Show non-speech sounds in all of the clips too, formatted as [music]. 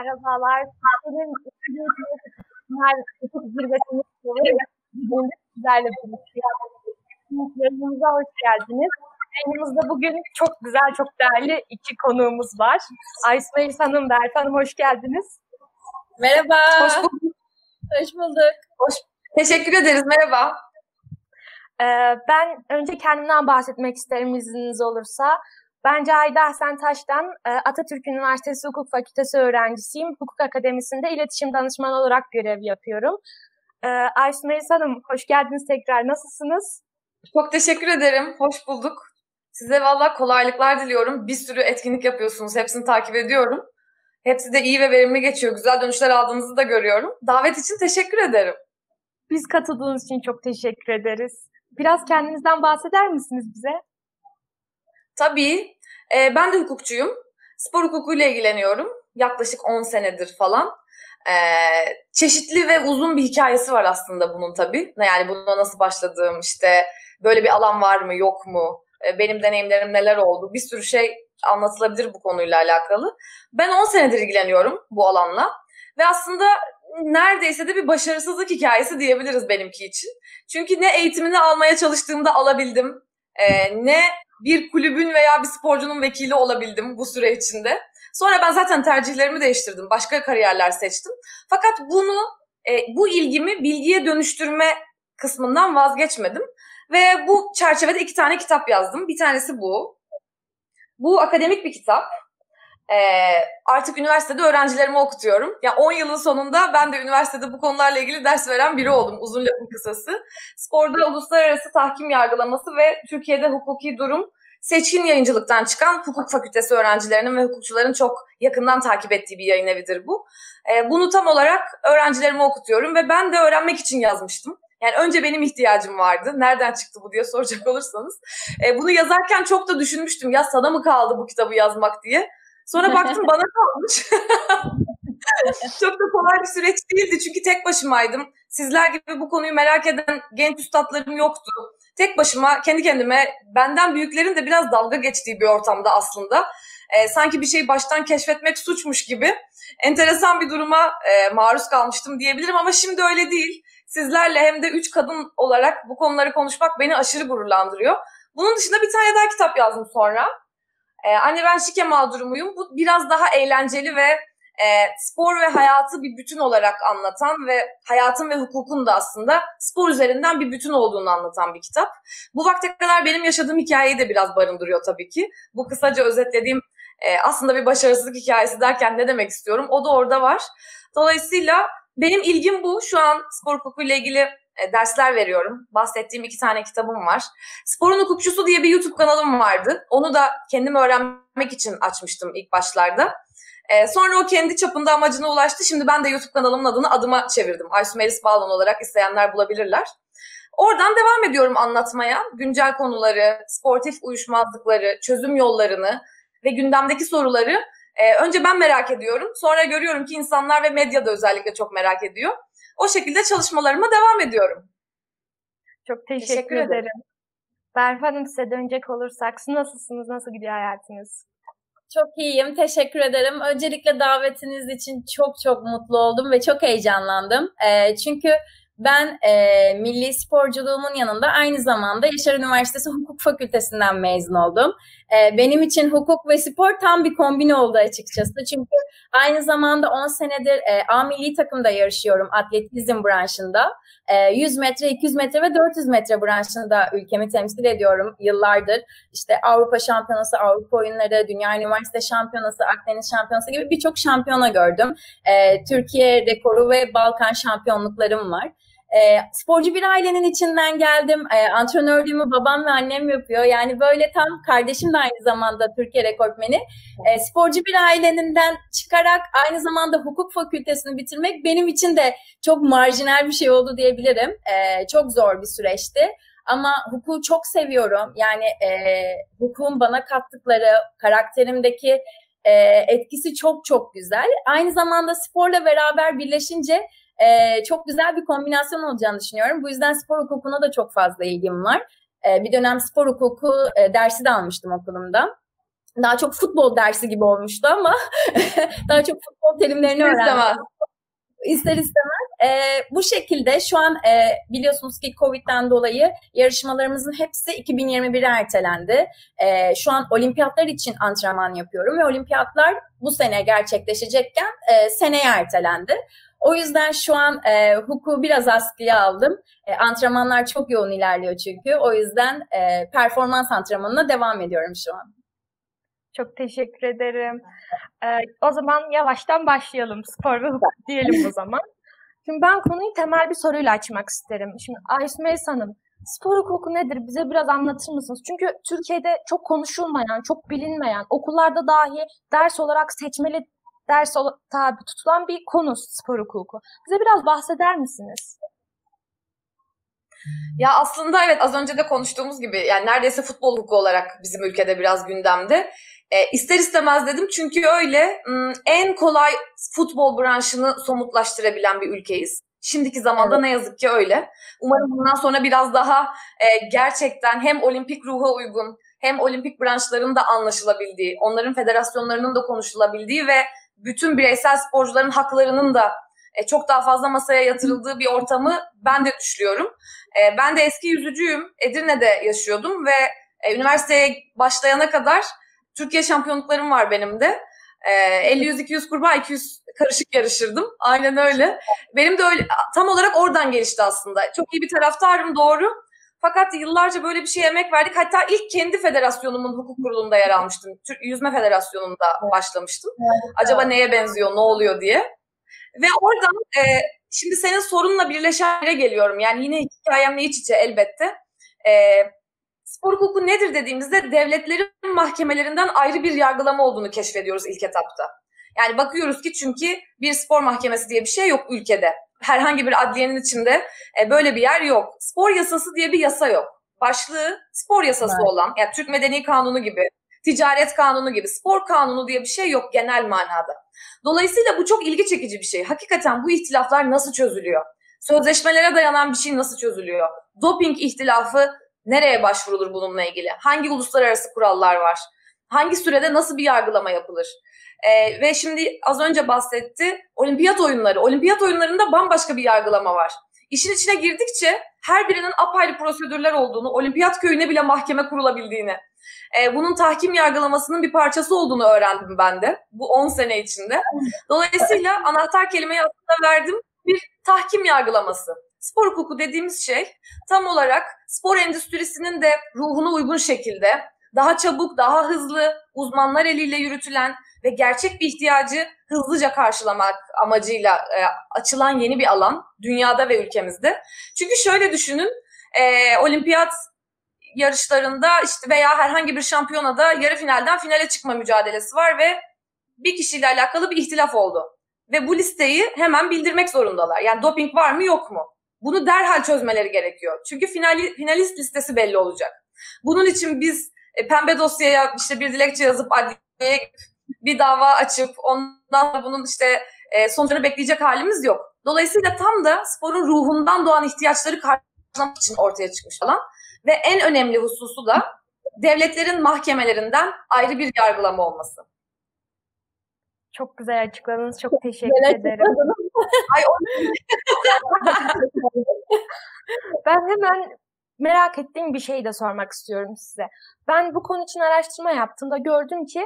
merhabalar. Benim Bunlar çok zirvetimiz Bugün sizlerle. Yayınımıza hoş geldiniz. Yayınımızda bugün çok güzel, çok değerli iki konuğumuz var. Aysmail Hanım, Berf Hanım hoş geldiniz. Merhaba. Hoş bulduk. Hoş bulduk. Hoş. Teşekkür ederiz. Merhaba. Ee, ben önce kendimden bahsetmek isterim izniniz olursa. Ben Cahide Ahsen Taş'tan e, Atatürk Üniversitesi Hukuk Fakültesi öğrencisiyim. Hukuk Akademisi'nde iletişim danışmanı olarak görev yapıyorum. Ee, Aysun Melis Hanım, hoş geldiniz tekrar. Nasılsınız? Çok teşekkür ederim. Hoş bulduk. Size valla kolaylıklar diliyorum. Bir sürü etkinlik yapıyorsunuz. Hepsini takip ediyorum. Hepsi de iyi ve verimli geçiyor. Güzel dönüşler aldığınızı da görüyorum. Davet için teşekkür ederim. Biz katıldığınız için çok teşekkür ederiz. Biraz kendinizden bahseder misiniz bize? Tabii. E, ben de hukukçuyum. Spor hukukuyla ilgileniyorum. Yaklaşık 10 senedir falan. E, çeşitli ve uzun bir hikayesi var aslında bunun tabii. Yani buna nasıl başladığım, işte böyle bir alan var mı, yok mu? E, benim deneyimlerim neler oldu? Bir sürü şey anlatılabilir bu konuyla alakalı. Ben 10 senedir ilgileniyorum bu alanla. Ve aslında neredeyse de bir başarısızlık hikayesi diyebiliriz benimki için. Çünkü ne eğitimini almaya çalıştığımda alabildim, ne bir kulübün veya bir sporcunun vekili olabildim bu süre içinde. Sonra ben zaten tercihlerimi değiştirdim. Başka kariyerler seçtim. Fakat bunu, e, bu ilgimi bilgiye dönüştürme kısmından vazgeçmedim. Ve bu çerçevede iki tane kitap yazdım. Bir tanesi bu. Bu akademik bir kitap. Ee, artık üniversitede öğrencilerime okutuyorum. Ya yani 10 yılın sonunda ben de üniversitede bu konularla ilgili ders veren biri oldum uzun lafın kısası. Sporda uluslararası tahkim yargılaması ve Türkiye'de hukuki durum seçkin yayıncılıktan çıkan hukuk fakültesi öğrencilerinin ve hukukçuların çok yakından takip ettiği bir yayın evidir bu. Ee, bunu tam olarak öğrencilerime okutuyorum ve ben de öğrenmek için yazmıştım. Yani önce benim ihtiyacım vardı. Nereden çıktı bu diye soracak [laughs] olursanız. Ee, bunu yazarken çok da düşünmüştüm. Ya sana mı kaldı bu kitabı yazmak diye. Sonra [laughs] baktım bana kalmış. [laughs] Çok da kolay bir süreç değildi çünkü tek başımaydım. Sizler gibi bu konuyu merak eden genç üstadlarım yoktu. Tek başıma kendi kendime benden büyüklerin de biraz dalga geçtiği bir ortamda aslında. E, sanki bir şeyi baştan keşfetmek suçmuş gibi enteresan bir duruma e, maruz kalmıştım diyebilirim ama şimdi öyle değil. Sizlerle hem de üç kadın olarak bu konuları konuşmak beni aşırı gururlandırıyor. Bunun dışında bir tane daha kitap yazdım sonra. Ee, anne ben şike mağdurumuyum. Bu biraz daha eğlenceli ve e, spor ve hayatı bir bütün olarak anlatan ve hayatın ve hukukun da aslında spor üzerinden bir bütün olduğunu anlatan bir kitap. Bu vakte kadar benim yaşadığım hikayeyi de biraz barındırıyor tabii ki. Bu kısaca özetlediğim e, aslında bir başarısızlık hikayesi derken ne demek istiyorum? O da orada var. Dolayısıyla benim ilgim bu. Şu an spor hukukuyla ilgili e, dersler veriyorum. Bahsettiğim iki tane kitabım var. Sporun Hukukçusu diye bir YouTube kanalım vardı. Onu da kendim öğrenmek için açmıştım ilk başlarda. E, sonra o kendi çapında amacına ulaştı. Şimdi ben de YouTube kanalımın adını adıma çevirdim. Aysu Melis Bağlan olarak isteyenler bulabilirler. Oradan devam ediyorum anlatmaya. Güncel konuları, sportif uyuşmazlıkları, çözüm yollarını ve gündemdeki soruları e, önce ben merak ediyorum. Sonra görüyorum ki insanlar ve medya da özellikle çok merak ediyor. O şekilde çalışmalarıma devam ediyorum. Çok teşekkür, teşekkür ederim. ederim. Berf Hanım size dönecek olursak nasılsınız? Nasıl gidiyor hayatınız? Çok iyiyim. Teşekkür ederim. Öncelikle davetiniz için çok çok mutlu oldum ve çok heyecanlandım. E, çünkü ben e, milli sporculuğumun yanında aynı zamanda Yaşar Üniversitesi Hukuk Fakültesinden mezun oldum. E, benim için hukuk ve spor tam bir kombin oldu açıkçası. Çünkü aynı zamanda 10 senedir e, A milli takımda yarışıyorum atletizm branşında. E, 100 metre, 200 metre ve 400 metre branşında ülkemi temsil ediyorum yıllardır. İşte Avrupa Şampiyonası, Avrupa Oyunları, Dünya Üniversite Şampiyonası, Akdeniz Şampiyonası gibi birçok şampiyona gördüm. E, Türkiye rekoru ve Balkan şampiyonluklarım var. E, sporcu bir ailenin içinden geldim. E, antrenörlüğümü babam ve annem yapıyor. Yani böyle tam kardeşim de aynı zamanda Türkiye rekortmeni. E, sporcu bir aileninden çıkarak aynı zamanda hukuk fakültesini bitirmek benim için de çok marjinal bir şey oldu diyebilirim. E, çok zor bir süreçti. Ama hukuku çok seviyorum. Yani e, hukukun bana kattıkları, karakterimdeki e, etkisi çok çok güzel. Aynı zamanda sporla beraber birleşince e, çok güzel bir kombinasyon olacağını düşünüyorum. Bu yüzden spor hukukuna da çok fazla ilgim var. E, bir dönem spor hukuku e, dersi de almıştım okulumda. daha çok futbol dersi gibi olmuştu ama [laughs] daha çok futbol terimlerini öğrendim. İster istemez. E, bu şekilde şu an e, biliyorsunuz ki Covid'den dolayı yarışmalarımızın hepsi 2021'e ertelendi. E, şu an olimpiyatlar için antrenman yapıyorum ve olimpiyatlar bu sene gerçekleşecekken e, seneye ertelendi. O yüzden şu an e, hukuku biraz askıya aldım. E, antrenmanlar çok yoğun ilerliyor çünkü. O yüzden e, performans antrenmanına devam ediyorum şu an. Çok teşekkür ederim. Ee, o zaman yavaştan başlayalım. Spor ve hukuk diyelim o zaman. [laughs] Şimdi ben konuyu temel bir soruyla açmak isterim. Şimdi Aysumeys Hanım, spor hukuku nedir? Bize biraz anlatır mısınız? Çünkü Türkiye'de çok konuşulmayan, çok bilinmeyen, okullarda dahi ders olarak seçmeli ders tabi tutulan bir konu spor hukuku. Bize biraz bahseder misiniz? Ya aslında evet az önce de konuştuğumuz gibi yani neredeyse futbol hukuku olarak bizim ülkede biraz gündemde. E, ister istemez dedim çünkü öyle en kolay futbol branşını somutlaştırabilen bir ülkeyiz. Şimdiki zamanda evet. ne yazık ki öyle. Umarım bundan sonra biraz daha e, gerçekten hem olimpik ruha uygun hem olimpik branşların da anlaşılabildiği, onların federasyonlarının da konuşulabildiği ve bütün bireysel sporcuların haklarının da e, çok daha fazla masaya yatırıldığı bir ortamı ben de düşünüyorum. E, ben de eski yüzücüyüm. Edirne'de yaşıyordum ve e, üniversiteye başlayana kadar Türkiye şampiyonluklarım var benim de. E, 50-100-200 kurbağa 200 karışık yarışırdım. Aynen öyle. Benim de öyle tam olarak oradan gelişti aslında. Çok iyi bir taraftarım doğru. Fakat yıllarca böyle bir şey emek verdik. Hatta ilk kendi federasyonumun hukuk kurulunda yer almıştım. Türk Yüzme Federasyonu'nda başlamıştım. Acaba neye benziyor, ne oluyor diye. Ve oradan e, şimdi senin sorunla birleşen yere geliyorum. Yani yine hikayemle iç içe elbette. E, spor hukuku nedir dediğimizde devletlerin mahkemelerinden ayrı bir yargılama olduğunu keşfediyoruz ilk etapta. Yani bakıyoruz ki çünkü bir spor mahkemesi diye bir şey yok ülkede. Herhangi bir adliyenin içinde e, böyle bir yer yok. Spor yasası diye bir yasa yok. Başlığı spor yasası evet. olan, yani Türk Medeni Kanunu gibi, ticaret kanunu gibi, spor kanunu diye bir şey yok genel manada. Dolayısıyla bu çok ilgi çekici bir şey. Hakikaten bu ihtilaflar nasıl çözülüyor? Sözleşmelere dayanan bir şey nasıl çözülüyor? Doping ihtilafı nereye başvurulur bununla ilgili? Hangi uluslararası kurallar var? Hangi sürede nasıl bir yargılama yapılır? Ee, ve şimdi az önce bahsetti olimpiyat oyunları. Olimpiyat oyunlarında bambaşka bir yargılama var. İşin içine girdikçe her birinin apayrı prosedürler olduğunu, olimpiyat köyüne bile mahkeme kurulabildiğini, e, bunun tahkim yargılamasının bir parçası olduğunu öğrendim ben de bu 10 sene içinde. Dolayısıyla anahtar kelimeyi aslında verdim bir tahkim yargılaması. Spor hukuku dediğimiz şey tam olarak spor endüstrisinin de ruhuna uygun şekilde daha çabuk, daha hızlı, uzmanlar eliyle yürütülen ve gerçek bir ihtiyacı hızlıca karşılamak amacıyla e, açılan yeni bir alan dünyada ve ülkemizde. Çünkü şöyle düşünün, e, olimpiyat yarışlarında işte veya herhangi bir şampiyonada yarı finalden finale çıkma mücadelesi var ve bir kişiyle alakalı bir ihtilaf oldu. Ve bu listeyi hemen bildirmek zorundalar. Yani doping var mı yok mu? Bunu derhal çözmeleri gerekiyor. Çünkü finali, finalist listesi belli olacak. Bunun için biz e, pembe dosyaya işte bir dilekçe yazıp adliyeye bir dava açıp ondan sonra bunun işte e, sonucunu bekleyecek halimiz yok. Dolayısıyla tam da sporun ruhundan doğan ihtiyaçları karşılamak için ortaya çıkmış olan ve en önemli hususu da devletlerin mahkemelerinden ayrı bir yargılama olması. Çok güzel açıkladınız. Çok teşekkür ederim. Ay, [laughs] ben hemen merak ettiğim bir şey de sormak istiyorum size. Ben bu konu için araştırma yaptığımda gördüm ki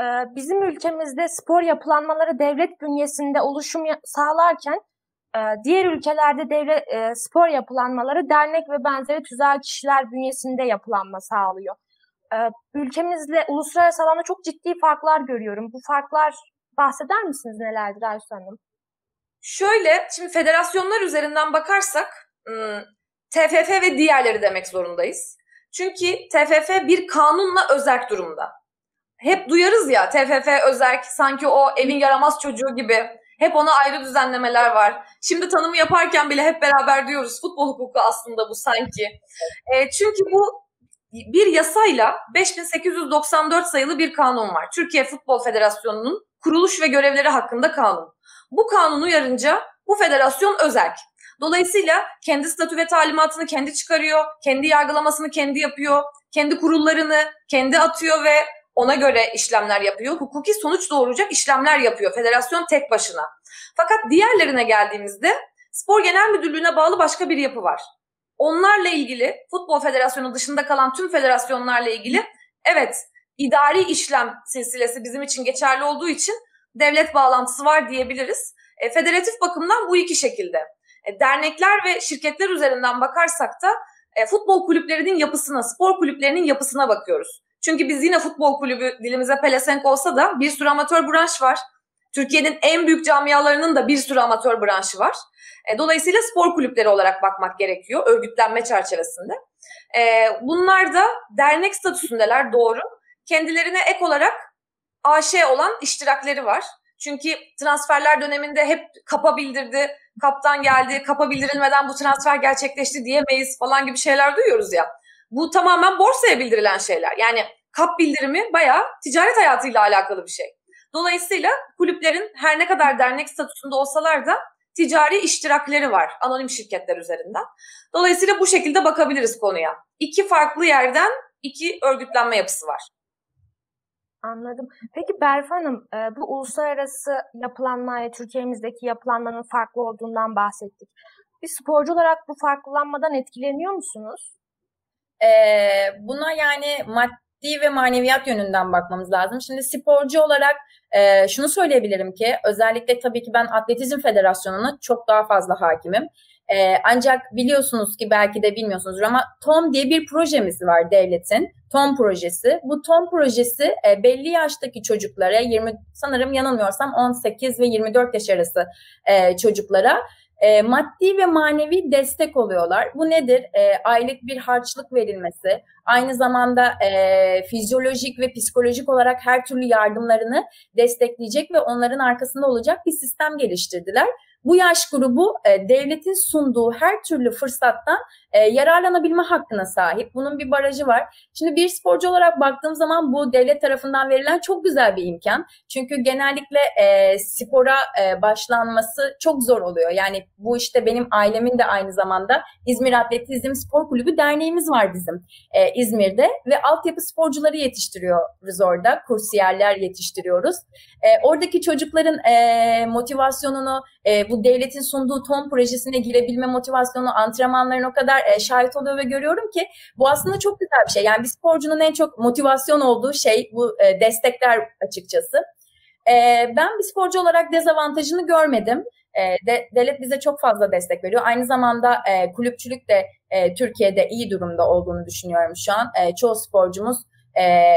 e, bizim ülkemizde spor yapılanmaları devlet bünyesinde oluşum sağlarken e, diğer ülkelerde devlet e, spor yapılanmaları dernek ve benzeri tüzel kişiler bünyesinde yapılanma sağlıyor. Ülkemizle uluslararası alanda çok ciddi farklar görüyorum. Bu farklar bahseder misiniz nelerdir Aysu Hanım? Şöyle, şimdi federasyonlar üzerinden bakarsak TFF ve diğerleri demek zorundayız. Çünkü TFF bir kanunla özerk durumda. Hep duyarız ya TFF özerk sanki o evin yaramaz çocuğu gibi. Hep ona ayrı düzenlemeler var. Şimdi tanımı yaparken bile hep beraber diyoruz futbol hukuku aslında bu sanki. E, çünkü bu bir yasayla 5894 sayılı bir kanun var. Türkiye Futbol Federasyonu'nun kuruluş ve görevleri hakkında kanun. Bu kanun uyarınca bu federasyon özerk. Dolayısıyla kendi statü ve talimatını kendi çıkarıyor, kendi yargılamasını kendi yapıyor, kendi kurullarını kendi atıyor ve ona göre işlemler yapıyor. Hukuki sonuç doğuracak işlemler yapıyor federasyon tek başına. Fakat diğerlerine geldiğimizde Spor Genel Müdürlüğü'ne bağlı başka bir yapı var. Onlarla ilgili Futbol Federasyonu dışında kalan tüm federasyonlarla ilgili evet idari işlem silsilesi bizim için geçerli olduğu için devlet bağlantısı var diyebiliriz. E, federatif bakımdan bu iki şekilde. E, dernekler ve şirketler üzerinden bakarsak da e, futbol kulüplerinin yapısına, spor kulüplerinin yapısına bakıyoruz. Çünkü biz yine futbol kulübü dilimize pelesenk olsa da bir sürü amatör branş var. Türkiye'nin en büyük camialarının da bir sürü amatör branşı var. E, dolayısıyla spor kulüpleri olarak bakmak gerekiyor örgütlenme çerçevesinde. Bunlar da dernek statüsündeler doğru. Kendilerine ek olarak AŞ olan iştirakleri var. Çünkü transferler döneminde hep kapa bildirdi, kaptan geldi, kapa bildirilmeden bu transfer gerçekleşti diyemeyiz falan gibi şeyler duyuyoruz ya. Bu tamamen borsaya bildirilen şeyler. Yani kap bildirimi bayağı ticaret hayatıyla alakalı bir şey. Dolayısıyla kulüplerin her ne kadar dernek statüsünde olsalar da ticari iştirakleri var anonim şirketler üzerinden. Dolayısıyla bu şekilde bakabiliriz konuya. İki farklı yerden iki örgütlenme yapısı var. Anladım. Peki Berf Hanım, e, bu uluslararası yapılanmaya, Türkiye'mizdeki yapılanmanın farklı olduğundan bahsettik. Bir sporcu olarak bu farklılanmadan etkileniyor musunuz? Ee, buna yani maddi ve maneviyat yönünden bakmamız lazım. Şimdi sporcu olarak e, şunu söyleyebilirim ki özellikle tabii ki ben Atletizm Federasyonu'na çok daha fazla hakimim. E, ancak biliyorsunuz ki belki de bilmiyorsunuzdur ama TOM diye bir projemiz var devletin. TOM projesi. Bu TOM projesi e, belli yaştaki çocuklara 20 sanırım yanılmıyorsam 18 ve 24 yaş arası e, çocuklara e, maddi ve manevi destek oluyorlar. Bu nedir? E, aylık bir harçlık verilmesi, aynı zamanda e, fizyolojik ve psikolojik olarak her türlü yardımlarını destekleyecek ve onların arkasında olacak bir sistem geliştirdiler. Bu yaş grubu e, devletin sunduğu her türlü fırsattan e, yararlanabilme hakkına sahip. Bunun bir barajı var. Şimdi bir sporcu olarak baktığım zaman bu devlet tarafından verilen çok güzel bir imkan. Çünkü genellikle e, spora e, başlanması çok zor oluyor. Yani bu işte benim ailemin de aynı zamanda İzmir Atletizm Spor Kulübü derneğimiz var bizim e, İzmir'de ve altyapı sporcuları yetiştiriyoruz orada. Kursiyerler yetiştiriyoruz. E, oradaki çocukların e, motivasyonunu, e, bu devletin sunduğu TOM projesine girebilme motivasyonu, antrenmanların o kadar e, şahit oluyor ve görüyorum ki bu aslında çok güzel bir şey. Yani bir sporcunun en çok motivasyon olduğu şey bu e, destekler açıkçası. E, ben bir sporcu olarak dezavantajını görmedim. E, de, devlet bize çok fazla destek veriyor. Aynı zamanda e, kulüpçülük de e, Türkiye'de iyi durumda olduğunu düşünüyorum şu an. E, çoğu sporcumuz e,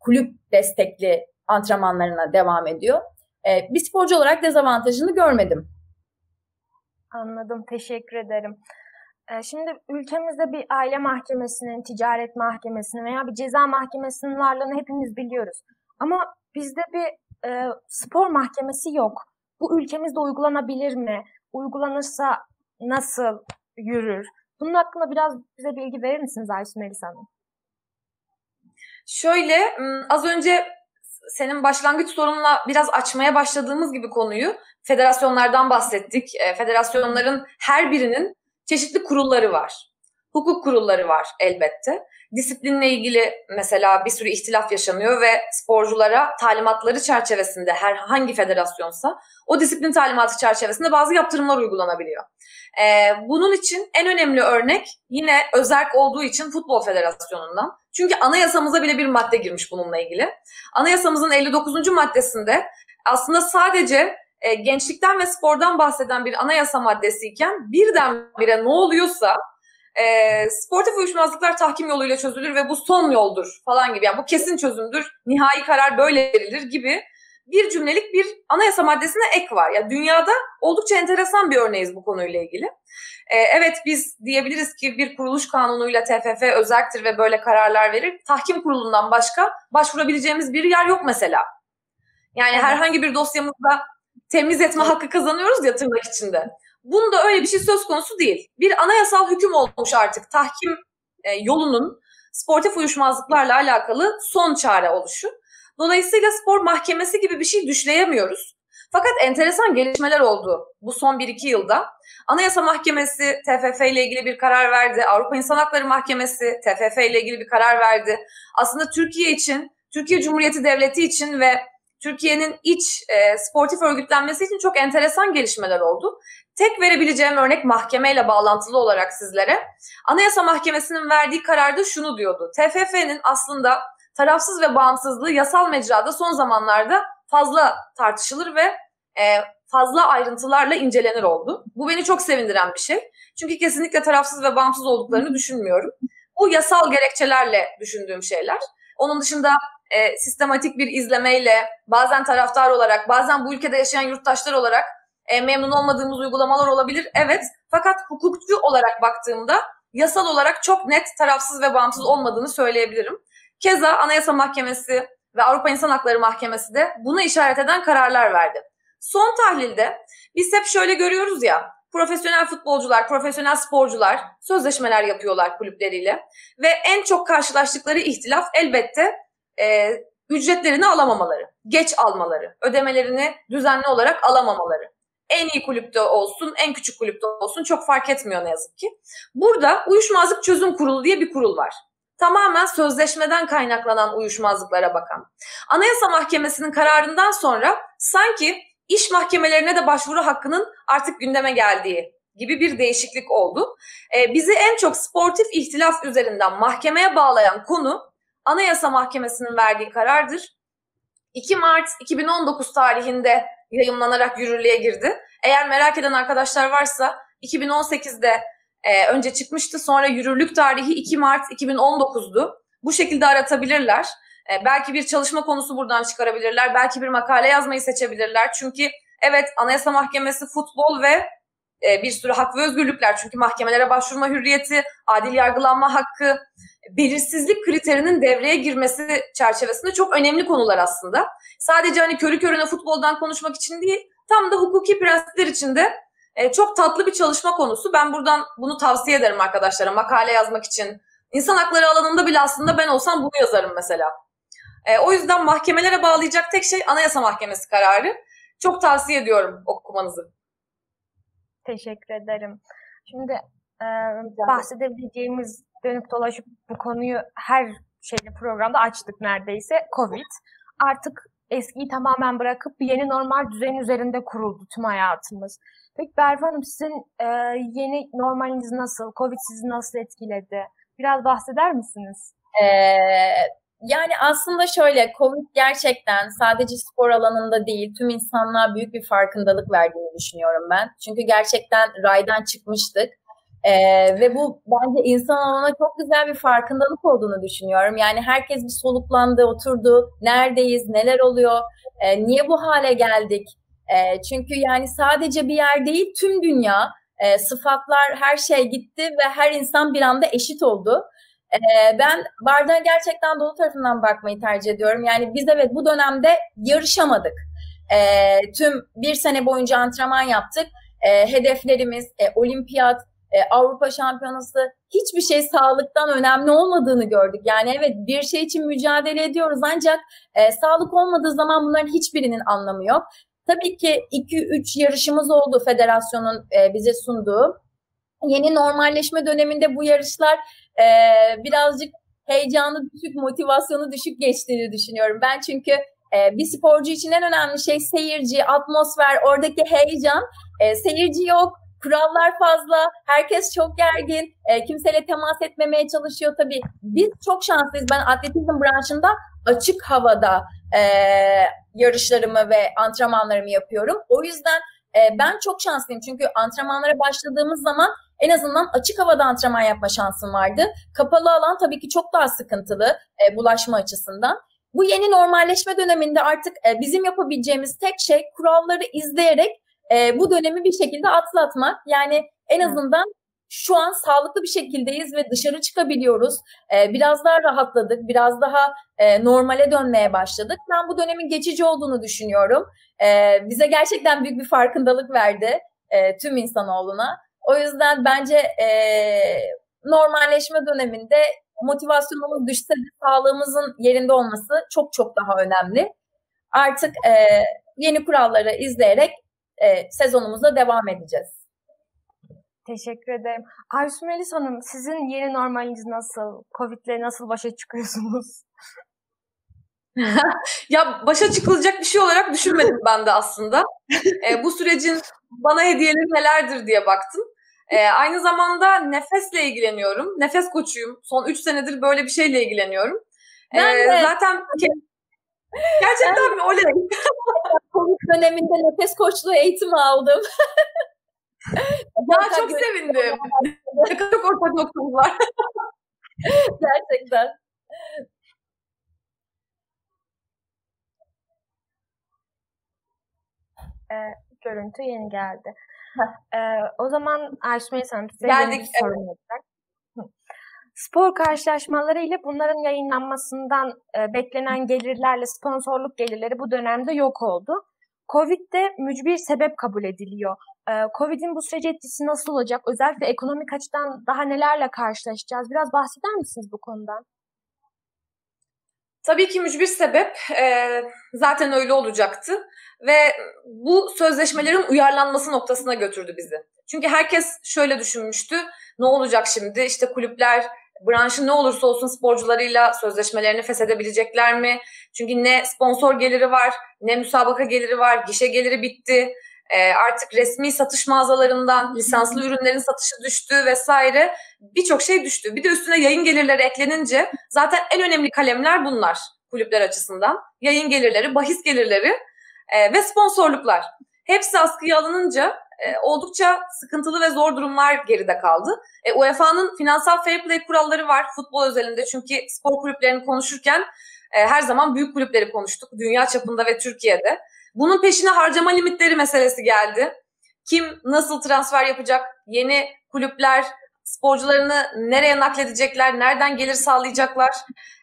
kulüp destekli antrenmanlarına devam ediyor. E, bir sporcu olarak dezavantajını görmedim. Anladım, teşekkür ederim. Şimdi ülkemizde bir aile mahkemesinin, ticaret mahkemesinin veya bir ceza mahkemesinin varlığını hepimiz biliyoruz. Ama bizde bir e, spor mahkemesi yok. Bu ülkemizde uygulanabilir mi? Uygulanırsa nasıl yürür? Bunun hakkında biraz bize bilgi verir misiniz Aysun Melis Hanım? Şöyle az önce senin başlangıç sorunla biraz açmaya başladığımız gibi konuyu federasyonlardan bahsettik. Federasyonların her birinin çeşitli kurulları var. Hukuk kurulları var elbette. Disiplinle ilgili mesela bir sürü ihtilaf yaşanıyor ve sporculara talimatları çerçevesinde herhangi federasyonsa o disiplin talimatı çerçevesinde bazı yaptırımlar uygulanabiliyor. Ee, bunun için en önemli örnek yine özerk olduğu için Futbol Federasyonu'ndan. Çünkü anayasamıza bile bir madde girmiş bununla ilgili. Anayasamızın 59. maddesinde aslında sadece e, gençlikten ve spordan bahseden bir anayasa maddesiyken birdenbire ne oluyorsa e, sportif uyuşmazlıklar tahkim yoluyla çözülür ve bu son yoldur falan gibi. Yani bu kesin çözümdür, nihai karar böyle verilir gibi bir cümlelik bir anayasa maddesine ek var. Yani dünyada oldukça enteresan bir örneğiz bu konuyla ilgili. Ee, evet biz diyebiliriz ki bir kuruluş kanunuyla TFF özeldir ve böyle kararlar verir. Tahkim kurulundan başka başvurabileceğimiz bir yer yok mesela. Yani herhangi bir dosyamızda temiz etme hakkı kazanıyoruz ya tırnak içinde. Bunda öyle bir şey söz konusu değil. Bir anayasal hüküm olmuş artık tahkim e, yolunun sportif uyuşmazlıklarla alakalı son çare oluşu. Dolayısıyla spor mahkemesi gibi bir şey düşleyemiyoruz. Fakat enteresan gelişmeler oldu bu son 1-2 yılda. Anayasa Mahkemesi TFF ile ilgili bir karar verdi. Avrupa İnsan Hakları Mahkemesi TFF ile ilgili bir karar verdi. Aslında Türkiye için Türkiye Cumhuriyeti Devleti için ve Türkiye'nin iç e, sportif örgütlenmesi için çok enteresan gelişmeler oldu. Tek verebileceğim örnek mahkemeyle bağlantılı olarak sizlere. Anayasa Mahkemesi'nin verdiği kararda şunu diyordu. TFF'nin aslında tarafsız ve bağımsızlığı yasal mecrada son zamanlarda fazla tartışılır ve e, fazla ayrıntılarla incelenir oldu. Bu beni çok sevindiren bir şey. Çünkü kesinlikle tarafsız ve bağımsız olduklarını düşünmüyorum. Bu yasal gerekçelerle düşündüğüm şeyler. Onun dışında e, sistematik bir izlemeyle, bazen taraftar olarak, bazen bu ülkede yaşayan yurttaşlar olarak e, memnun olmadığımız uygulamalar olabilir. Evet, fakat hukukçu olarak baktığımda yasal olarak çok net, tarafsız ve bağımsız olmadığını söyleyebilirim. Keza Anayasa Mahkemesi ve Avrupa İnsan Hakları Mahkemesi de bunu işaret eden kararlar verdi. Son tahlilde biz hep şöyle görüyoruz ya, profesyonel futbolcular, profesyonel sporcular sözleşmeler yapıyorlar kulüpleriyle ve en çok karşılaştıkları ihtilaf elbette e, ücretlerini alamamaları, geç almaları, ödemelerini düzenli olarak alamamaları. En iyi kulüpte olsun, en küçük kulüpte olsun çok fark etmiyor ne yazık ki. Burada Uyuşmazlık Çözüm Kurulu diye bir kurul var. Tamamen sözleşmeden kaynaklanan uyuşmazlıklara bakan. Anayasa Mahkemesi'nin kararından sonra sanki iş mahkemelerine de başvuru hakkının artık gündeme geldiği gibi bir değişiklik oldu. Ee, bizi en çok sportif ihtilaf üzerinden mahkemeye bağlayan konu Anayasa Mahkemesi'nin verdiği karardır. 2 Mart 2019 tarihinde yayımlanarak yürürlüğe girdi. Eğer merak eden arkadaşlar varsa 2018'de e, önce çıkmıştı. Sonra yürürlük tarihi 2 Mart 2019'du. Bu şekilde aratabilirler. E, belki bir çalışma konusu buradan çıkarabilirler. Belki bir makale yazmayı seçebilirler. Çünkü evet Anayasa Mahkemesi futbol ve bir sürü hak ve özgürlükler. Çünkü mahkemelere başvurma hürriyeti, adil yargılanma hakkı, belirsizlik kriterinin devreye girmesi çerçevesinde çok önemli konular aslında. Sadece hani körü körüne futboldan konuşmak için değil, tam da hukuki prensipler içinde e, çok tatlı bir çalışma konusu. Ben buradan bunu tavsiye ederim arkadaşlara makale yazmak için. İnsan hakları alanında bile aslında ben olsam bunu yazarım mesela. E, o yüzden mahkemelere bağlayacak tek şey Anayasa Mahkemesi kararı. Çok tavsiye ediyorum okumanızı. Teşekkür ederim. Şimdi e, bahsedebileceğimiz dönüp dolaşıp bu konuyu her şeyde programda açtık neredeyse. Covid. Artık eskiyi tamamen bırakıp bir yeni normal düzen üzerinde kuruldu tüm hayatımız. Peki Berfu Hanım sizin e, yeni normaliniz nasıl? Covid sizi nasıl etkiledi? Biraz bahseder misiniz? Ee, yani aslında şöyle Covid gerçekten sadece spor alanında değil tüm insanlığa büyük bir farkındalık verdiğini düşünüyorum ben. Çünkü gerçekten raydan çıkmıştık. Ee, ve bu bence insan olana çok güzel bir farkındalık olduğunu düşünüyorum. Yani herkes bir soluklandı, oturdu. Neredeyiz, neler oluyor, e, niye bu hale geldik? E, çünkü yani sadece bir yer değil, tüm dünya, e, sıfatlar, her şey gitti ve her insan bir anda eşit oldu. E, ben bardağın gerçekten dolu tarafından bakmayı tercih ediyorum. Yani biz evet bu dönemde yarışamadık. E, tüm bir sene boyunca antrenman yaptık. E, hedeflerimiz, e, olimpiyat, e, Avrupa Şampiyonası hiçbir şey sağlıktan önemli olmadığını gördük. Yani evet bir şey için mücadele ediyoruz ancak e, sağlık olmadığı zaman bunların hiçbirinin anlamı yok. Tabii ki 2-3 yarışımız oldu federasyonun bize sunduğu. Yeni normalleşme döneminde bu yarışlar e, birazcık heyecanı düşük, motivasyonu düşük geçtiğini düşünüyorum. Ben çünkü e, bir sporcu için en önemli şey seyirci, atmosfer, oradaki heyecan. E, seyirci yok, kurallar fazla, herkes çok gergin, e, kimseyle temas etmemeye çalışıyor tabii. Biz çok şanslıyız. Ben atletizm branşında açık havada e, yarışlarımı ve antrenmanlarımı yapıyorum. O yüzden e, ben çok şanslıyım çünkü antrenmanlara başladığımız zaman en azından açık havada antrenman yapma şansım vardı. Kapalı alan tabii ki çok daha sıkıntılı e, bulaşma açısından. Bu yeni normalleşme döneminde artık e, bizim yapabileceğimiz tek şey kuralları izleyerek e, bu dönemi bir şekilde atlatmak. Yani en azından şu an sağlıklı bir şekildeyiz ve dışarı çıkabiliyoruz. E, biraz daha rahatladık, biraz daha e, normale dönmeye başladık. Ben bu dönemin geçici olduğunu düşünüyorum. E, bize gerçekten büyük bir farkındalık verdi e, tüm insanoğluna. O yüzden bence e, normalleşme döneminde motivasyonumuz düşse de sağlığımızın yerinde olması çok çok daha önemli. Artık e, yeni kuralları izleyerek e, sezonumuza devam edeceğiz. Teşekkür ederim. Aysu Melis Hanım, sizin yeni normaliniz nasıl? Covid'le nasıl başa çıkıyorsunuz? [laughs] ya başa çıkılacak bir şey olarak düşünmedim ben de aslında. [laughs] E, bu sürecin bana hediyeleri nelerdir diye baktım. E, aynı zamanda nefesle ilgileniyorum. Nefes koçuyum. Son 3 senedir böyle bir şeyle ilgileniyorum. E, zaten [laughs] gerçekten mi? Oley. [laughs] Covid döneminde nefes koçluğu eğitimi aldım. [laughs] ya çok sevindim. Ne kadar çok ortak noktamız var. Gerçekten. e, görüntü yeni geldi. e, o zaman Ayşmeys Hanım size Geldik, yeni bir evet. olacak. Spor karşılaşmaları ile bunların yayınlanmasından e, beklenen gelirlerle sponsorluk gelirleri bu dönemde yok oldu. Covid'de mücbir sebep kabul ediliyor. E, Covid'in bu sürece etkisi nasıl olacak? Özellikle ekonomik açıdan daha nelerle karşılaşacağız? Biraz bahseder misiniz bu konudan? Tabii ki mücbir sebep e, zaten öyle olacaktı ve bu sözleşmelerin uyarlanması noktasına götürdü bizi. Çünkü herkes şöyle düşünmüştü. Ne olacak şimdi? İşte kulüpler branşı ne olursa olsun sporcularıyla sözleşmelerini feshedebilecekler mi? Çünkü ne sponsor geliri var, ne müsabaka geliri var, gişe geliri bitti. E, artık resmi satış mağazalarından lisanslı ürünlerin satışı düştü vesaire birçok şey düştü. Bir de üstüne yayın gelirleri eklenince zaten en önemli kalemler bunlar kulüpler açısından. Yayın gelirleri, bahis gelirleri e, ve sponsorluklar. Hepsi askıya alınınca e, oldukça sıkıntılı ve zor durumlar geride kaldı. E, UEFA'nın finansal fair play kuralları var futbol özelinde çünkü spor kulüplerini konuşurken e, her zaman büyük kulüpleri konuştuk dünya çapında ve Türkiye'de. Bunun peşine harcama limitleri meselesi geldi. Kim nasıl transfer yapacak? Yeni kulüpler sporcularını nereye nakledecekler? Nereden gelir sağlayacaklar?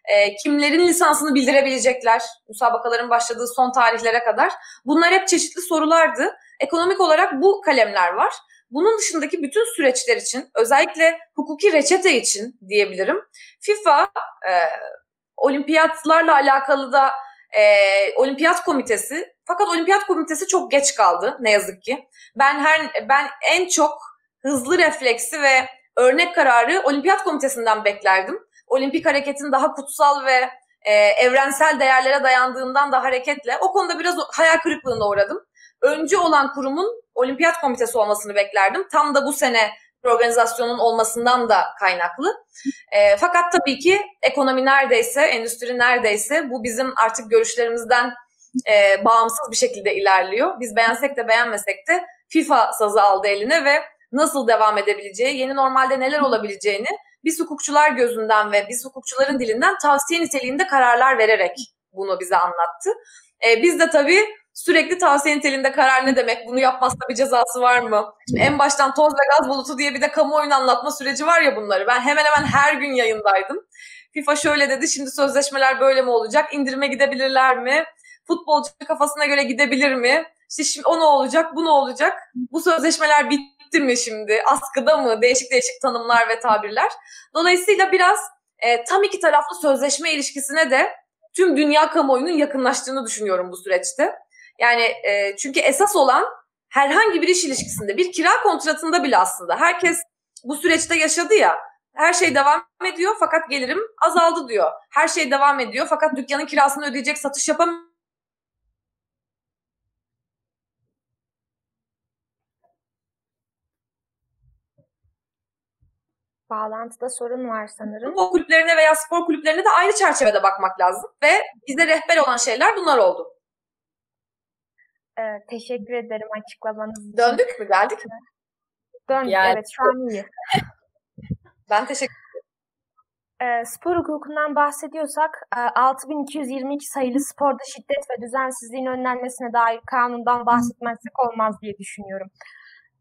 E, kimlerin lisansını bildirebilecekler? Müsabakaların başladığı son tarihlere kadar. Bunlar hep çeşitli sorulardı. Ekonomik olarak bu kalemler var. Bunun dışındaki bütün süreçler için özellikle hukuki reçete için diyebilirim. FIFA e, olimpiyatlarla alakalı da e, olimpiyat komitesi fakat olimpiyat komitesi çok geç kaldı ne yazık ki. Ben her ben en çok hızlı refleksi ve örnek kararı olimpiyat komitesinden beklerdim. Olimpik hareketin daha kutsal ve e, evrensel değerlere dayandığından da hareketle o konuda biraz hayal kırıklığına uğradım. Öncü olan kurumun olimpiyat komitesi olmasını beklerdim. Tam da bu sene organizasyonun olmasından da kaynaklı. E, fakat tabii ki ekonomi neredeyse, endüstri neredeyse bu bizim artık görüşlerimizden e, bağımsız bir şekilde ilerliyor. Biz beğensek de beğenmesek de FIFA sazı aldı eline ve nasıl devam edebileceği, yeni normalde neler olabileceğini biz hukukçular gözünden ve biz hukukçuların dilinden tavsiye niteliğinde kararlar vererek bunu bize anlattı. E, biz de tabii sürekli tavsiye niteliğinde karar ne demek? Bunu yapmazsa bir cezası var mı? Şimdi en baştan toz ve gaz bulutu diye bir de kamuoyunu anlatma süreci var ya bunları. Ben hemen hemen her gün yayındaydım. FIFA şöyle dedi, şimdi sözleşmeler böyle mi olacak? İndirime gidebilirler mi? Futbolcu kafasına göre gidebilir mi? İşte şimdi o ne olacak, bu ne olacak? Bu sözleşmeler bitti mi şimdi? Askıda mı? Değişik değişik tanımlar ve tabirler. Dolayısıyla biraz e, tam iki taraflı sözleşme ilişkisine de tüm dünya kamuoyunun yakınlaştığını düşünüyorum bu süreçte. Yani e, çünkü esas olan herhangi bir iş ilişkisinde, bir kira kontratında bile aslında herkes bu süreçte yaşadı ya. Her şey devam ediyor fakat gelirim azaldı diyor. Her şey devam ediyor fakat dükkanın kirasını ödeyecek satış yapamıyor Bağlantıda sorun var sanırım. Futbol kulüplerine veya spor kulüplerine de aynı çerçevede bakmak lazım. Ve bize rehber olan şeyler bunlar oldu. Ee, teşekkür ederim açıklamanız için. Döndük mü? Geldik mi? Döndük yani. evet şu an iyi. [laughs] ben teşekkür ederim. E, spor hukukundan bahsediyorsak 6222 sayılı sporda şiddet ve düzensizliğin önlenmesine dair kanundan bahsetmezsek olmaz diye düşünüyorum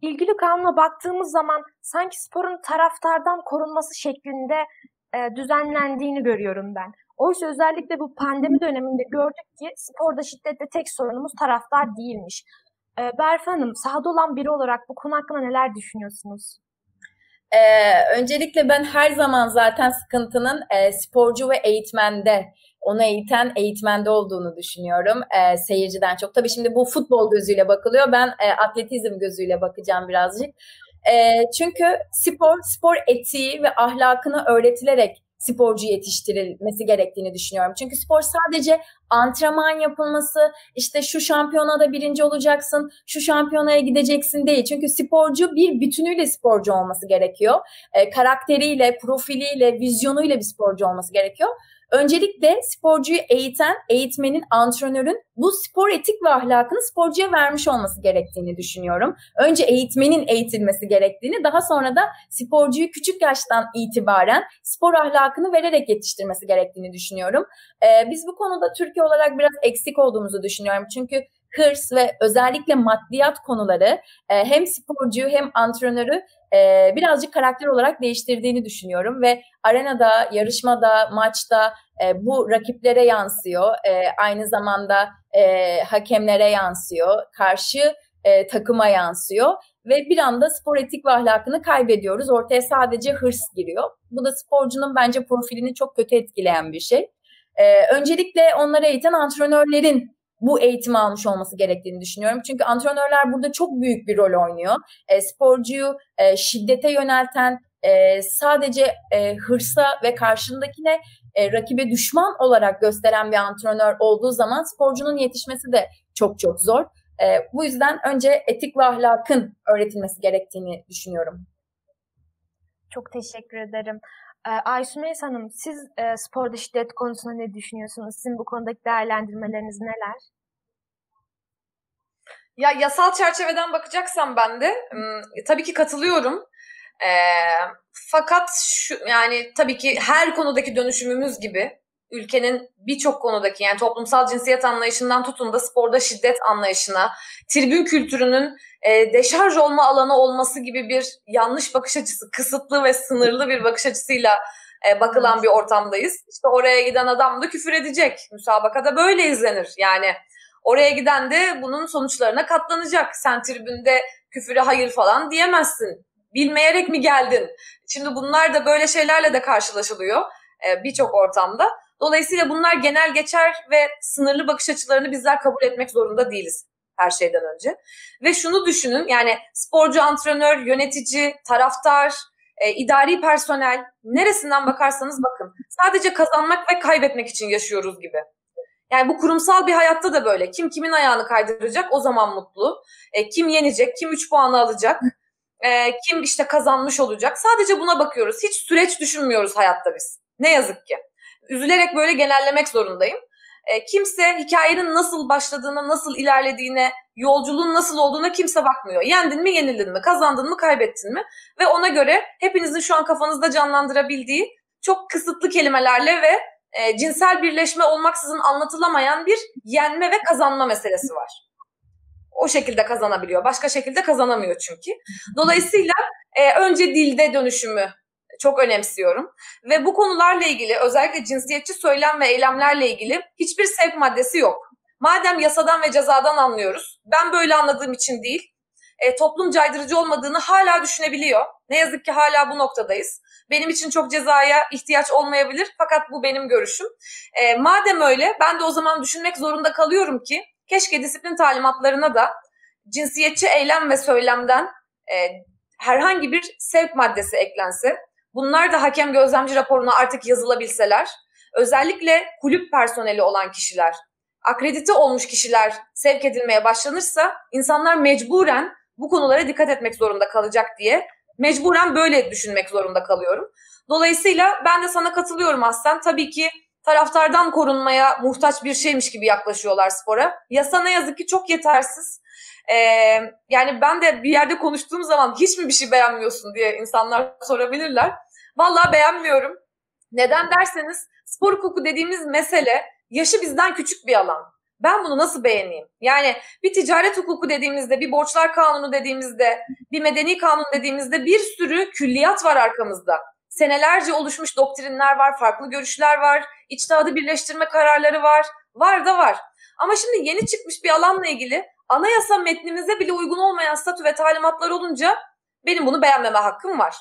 ilgili kanuna baktığımız zaman sanki sporun taraftardan korunması şeklinde e, düzenlendiğini görüyorum ben. Oysa özellikle bu pandemi döneminde gördük ki sporda şiddette tek sorunumuz taraftar değilmiş. E, Berfe Hanım sahada olan biri olarak bu konu hakkında neler düşünüyorsunuz? Ee, öncelikle ben her zaman zaten sıkıntının e, sporcu ve eğitmende onu eğiten eğitmende olduğunu düşünüyorum e, seyirciden çok. Tabii şimdi bu futbol gözüyle bakılıyor. Ben e, atletizm gözüyle bakacağım birazcık. E, çünkü spor, spor etiği ve ahlakını öğretilerek sporcu yetiştirilmesi gerektiğini düşünüyorum. Çünkü spor sadece antrenman yapılması, işte şu şampiyonada birinci olacaksın, şu şampiyonaya gideceksin değil. Çünkü sporcu bir bütünüyle sporcu olması gerekiyor. E, karakteriyle, profiliyle, vizyonuyla bir sporcu olması gerekiyor. Öncelikle sporcuyu eğiten, eğitmenin, antrenörün bu spor etik ve ahlakını sporcuya vermiş olması gerektiğini düşünüyorum. Önce eğitmenin eğitilmesi gerektiğini, daha sonra da sporcuyu küçük yaştan itibaren spor ahlakını vererek yetiştirmesi gerektiğini düşünüyorum. Ee, biz bu konuda Türkiye olarak biraz eksik olduğumuzu düşünüyorum. Çünkü hırs ve özellikle maddiyat konuları e, hem sporcuyu hem antrenörü e, birazcık karakter olarak değiştirdiğini düşünüyorum ve arenada, yarışmada, maçta e, bu rakiplere yansıyor. E, aynı zamanda e, hakemlere yansıyor, karşı e, takıma yansıyor ve bir anda spor etik ve ahlakını kaybediyoruz. Ortaya sadece hırs giriyor. Bu da sporcunun bence profilini çok kötü etkileyen bir şey. E, öncelikle onlara eğiten antrenörlerin bu eğitimi almış olması gerektiğini düşünüyorum. Çünkü antrenörler burada çok büyük bir rol oynuyor. E, sporcuyu e, şiddete yönelten, e, sadece e, hırsa ve karşındakine e, rakibe düşman olarak gösteren bir antrenör olduğu zaman sporcunun yetişmesi de çok çok zor. E, bu yüzden önce etik ve ahlakın öğretilmesi gerektiğini düşünüyorum. Çok teşekkür ederim. E, Aysumeys Hanım, siz e, sporda şiddet konusunda ne düşünüyorsunuz? Sizin bu konudaki değerlendirmeleriniz neler? Ya yasal çerçeveden bakacaksam ben de tabii ki katılıyorum. E, fakat şu yani tabii ki her konudaki dönüşümümüz gibi ülkenin birçok konudaki yani toplumsal cinsiyet anlayışından tutun da sporda şiddet anlayışına, tribün kültürünün e, deşarj olma alanı olması gibi bir yanlış bakış açısı, kısıtlı ve sınırlı bir bakış açısıyla e, bakılan bir ortamdayız. İşte oraya giden adam da küfür edecek. Müsabakada böyle izlenir. Yani oraya giden de bunun sonuçlarına katlanacak. Sen tribünde küfüre hayır falan diyemezsin. Bilmeyerek mi geldin? Şimdi bunlar da böyle şeylerle de karşılaşılıyor e, birçok ortamda. Dolayısıyla bunlar genel geçer ve sınırlı bakış açılarını bizler kabul etmek zorunda değiliz her şeyden önce. Ve şunu düşünün yani sporcu, antrenör, yönetici, taraftar, e, idari personel neresinden bakarsanız bakın sadece kazanmak ve kaybetmek için yaşıyoruz gibi. Yani bu kurumsal bir hayatta da böyle. Kim kimin ayağını kaydıracak o zaman mutlu. E, kim yenecek, kim 3 puanı alacak, e, kim işte kazanmış olacak. Sadece buna bakıyoruz. Hiç süreç düşünmüyoruz hayatta biz. Ne yazık ki. Üzülerek böyle genellemek zorundayım. E, kimse hikayenin nasıl başladığına, nasıl ilerlediğine, yolculuğun nasıl olduğuna kimse bakmıyor. Yendin mi, yenildin mi, kazandın mı, kaybettin mi? Ve ona göre hepinizin şu an kafanızda canlandırabildiği çok kısıtlı kelimelerle ve e, cinsel birleşme olmaksızın anlatılamayan bir yenme ve kazanma meselesi var. O şekilde kazanabiliyor. Başka şekilde kazanamıyor çünkü. Dolayısıyla e, önce dilde dönüşümü çok önemsiyorum. Ve bu konularla ilgili özellikle cinsiyetçi söylem ve eylemlerle ilgili hiçbir sevk maddesi yok. Madem yasadan ve cezadan anlıyoruz, ben böyle anladığım için değil, e, toplum caydırıcı olmadığını hala düşünebiliyor. Ne yazık ki hala bu noktadayız. Benim için çok cezaya ihtiyaç olmayabilir fakat bu benim görüşüm. E, madem öyle ben de o zaman düşünmek zorunda kalıyorum ki keşke disiplin talimatlarına da cinsiyetçi eylem ve söylemden e, herhangi bir sevk maddesi eklense. Bunlar da hakem gözlemci raporuna artık yazılabilseler. Özellikle kulüp personeli olan kişiler, akredite olmuş kişiler sevk edilmeye başlanırsa insanlar mecburen bu konulara dikkat etmek zorunda kalacak diye mecburen böyle düşünmek zorunda kalıyorum. Dolayısıyla ben de sana katılıyorum Aslen. Tabii ki taraftardan korunmaya muhtaç bir şeymiş gibi yaklaşıyorlar spora. Yasa ne yazık ki çok yetersiz. Ee, yani ben de bir yerde konuştuğum zaman hiç mi bir şey beğenmiyorsun diye insanlar sorabilirler. Vallahi beğenmiyorum. Neden derseniz spor hukuku dediğimiz mesele yaşı bizden küçük bir alan. Ben bunu nasıl beğeneyim? Yani bir ticaret hukuku dediğimizde, bir borçlar kanunu dediğimizde, bir medeni kanun dediğimizde bir sürü külliyat var arkamızda. Senelerce oluşmuş doktrinler var, farklı görüşler var, içtihadı birleştirme kararları var, var da var. Ama şimdi yeni çıkmış bir alanla ilgili anayasa metnimize bile uygun olmayan statü ve talimatlar olunca benim bunu beğenmeme hakkım var.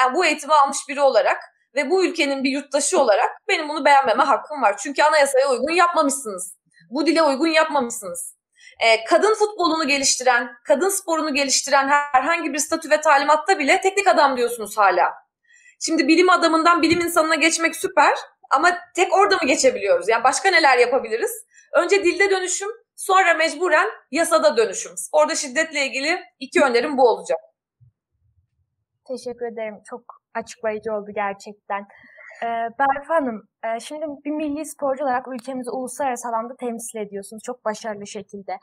Yani bu eğitimi almış biri olarak ve bu ülkenin bir yurttaşı olarak benim bunu beğenmeme hakkım var. Çünkü anayasaya uygun yapmamışsınız. Bu dile uygun yapmamışsınız. Ee, kadın futbolunu geliştiren, kadın sporunu geliştiren herhangi bir statü ve talimatta bile teknik adam diyorsunuz hala. Şimdi bilim adamından bilim insanına geçmek süper ama tek orada mı geçebiliyoruz? Yani başka neler yapabiliriz? Önce dilde dönüşüm, sonra mecburen yasada dönüşüm. Sporda şiddetle ilgili iki önerim bu olacak. Teşekkür ederim. Çok açıklayıcı oldu gerçekten. Ee, Berfa Hanım, e, şimdi bir milli sporcu olarak ülkemizi uluslararası alanda temsil ediyorsunuz çok başarılı şekilde.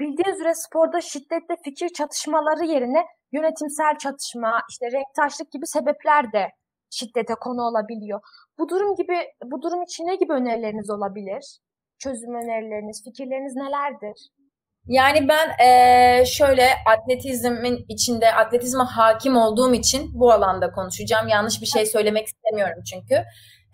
Bildiğiniz üzere sporda şiddetle fikir çatışmaları yerine yönetimsel çatışma, işte renktaşlık gibi sebepler de şiddete konu olabiliyor. Bu durum gibi bu durum için ne gibi önerileriniz olabilir? Çözüm önerileriniz, fikirleriniz nelerdir? Yani ben e, şöyle atletizmin içinde atletizme hakim olduğum için bu alanda konuşacağım. Yanlış bir şey söylemek istemiyorum çünkü.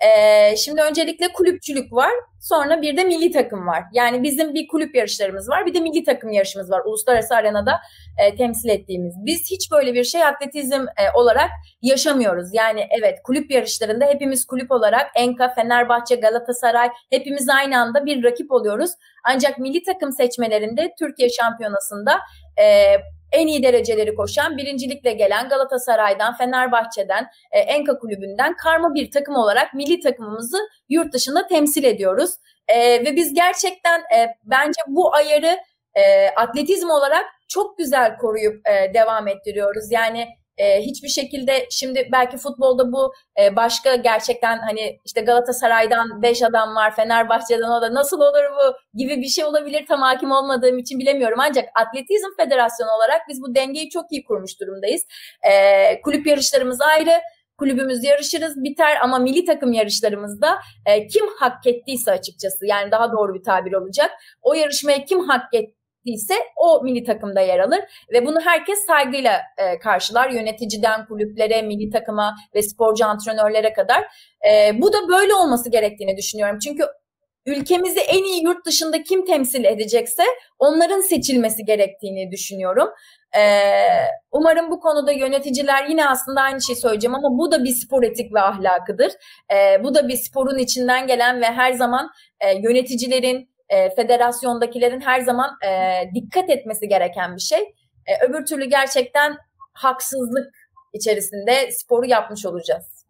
Ee, şimdi öncelikle kulüpçülük var. Sonra bir de milli takım var. Yani bizim bir kulüp yarışlarımız var. Bir de milli takım yarışımız var. Uluslararası arenada e, temsil ettiğimiz. Biz hiç böyle bir şey atletizm e, olarak yaşamıyoruz. Yani evet kulüp yarışlarında hepimiz kulüp olarak Enka, Fenerbahçe, Galatasaray hepimiz aynı anda bir rakip oluyoruz. Ancak milli takım seçmelerinde Türkiye şampiyonasında e, en iyi dereceleri koşan, birincilikle gelen Galatasaray'dan, Fenerbahçe'den, e, Enka kulübünden karma bir takım olarak milli takımımızı yurt dışında temsil ediyoruz. E, ve biz gerçekten e, bence bu ayarı e, atletizm olarak çok güzel koruyup e, devam ettiriyoruz. Yani e, hiçbir şekilde şimdi belki futbolda bu e, başka gerçekten hani işte Galatasaray'dan 5 adam var, Fenerbahçe'den o da nasıl olur bu gibi bir şey olabilir tam hakim olmadığım için bilemiyorum. Ancak Atletizm Federasyonu olarak biz bu dengeyi çok iyi kurmuş durumdayız. E, kulüp yarışlarımız ayrı, kulübümüz yarışırız biter ama milli takım yarışlarımızda e, kim hak ettiyse açıkçası yani daha doğru bir tabir olacak. O yarışmaya kim hak etti ise o milli takımda yer alır ve bunu herkes saygıyla e, karşılar. Yöneticiden kulüplere, milli takıma ve sporcu antrenörlere kadar. E, bu da böyle olması gerektiğini düşünüyorum. Çünkü ülkemizi en iyi yurt dışında kim temsil edecekse onların seçilmesi gerektiğini düşünüyorum. Ee, umarım bu konuda yöneticiler yine aslında aynı şeyi söyleyeceğim ama bu da bir spor etik ve ahlakıdır. Ee, bu da bir sporun içinden gelen ve her zaman e, yöneticilerin, e, federasyondakilerin her zaman e, dikkat etmesi gereken bir şey. E, öbür türlü gerçekten haksızlık içerisinde sporu yapmış olacağız.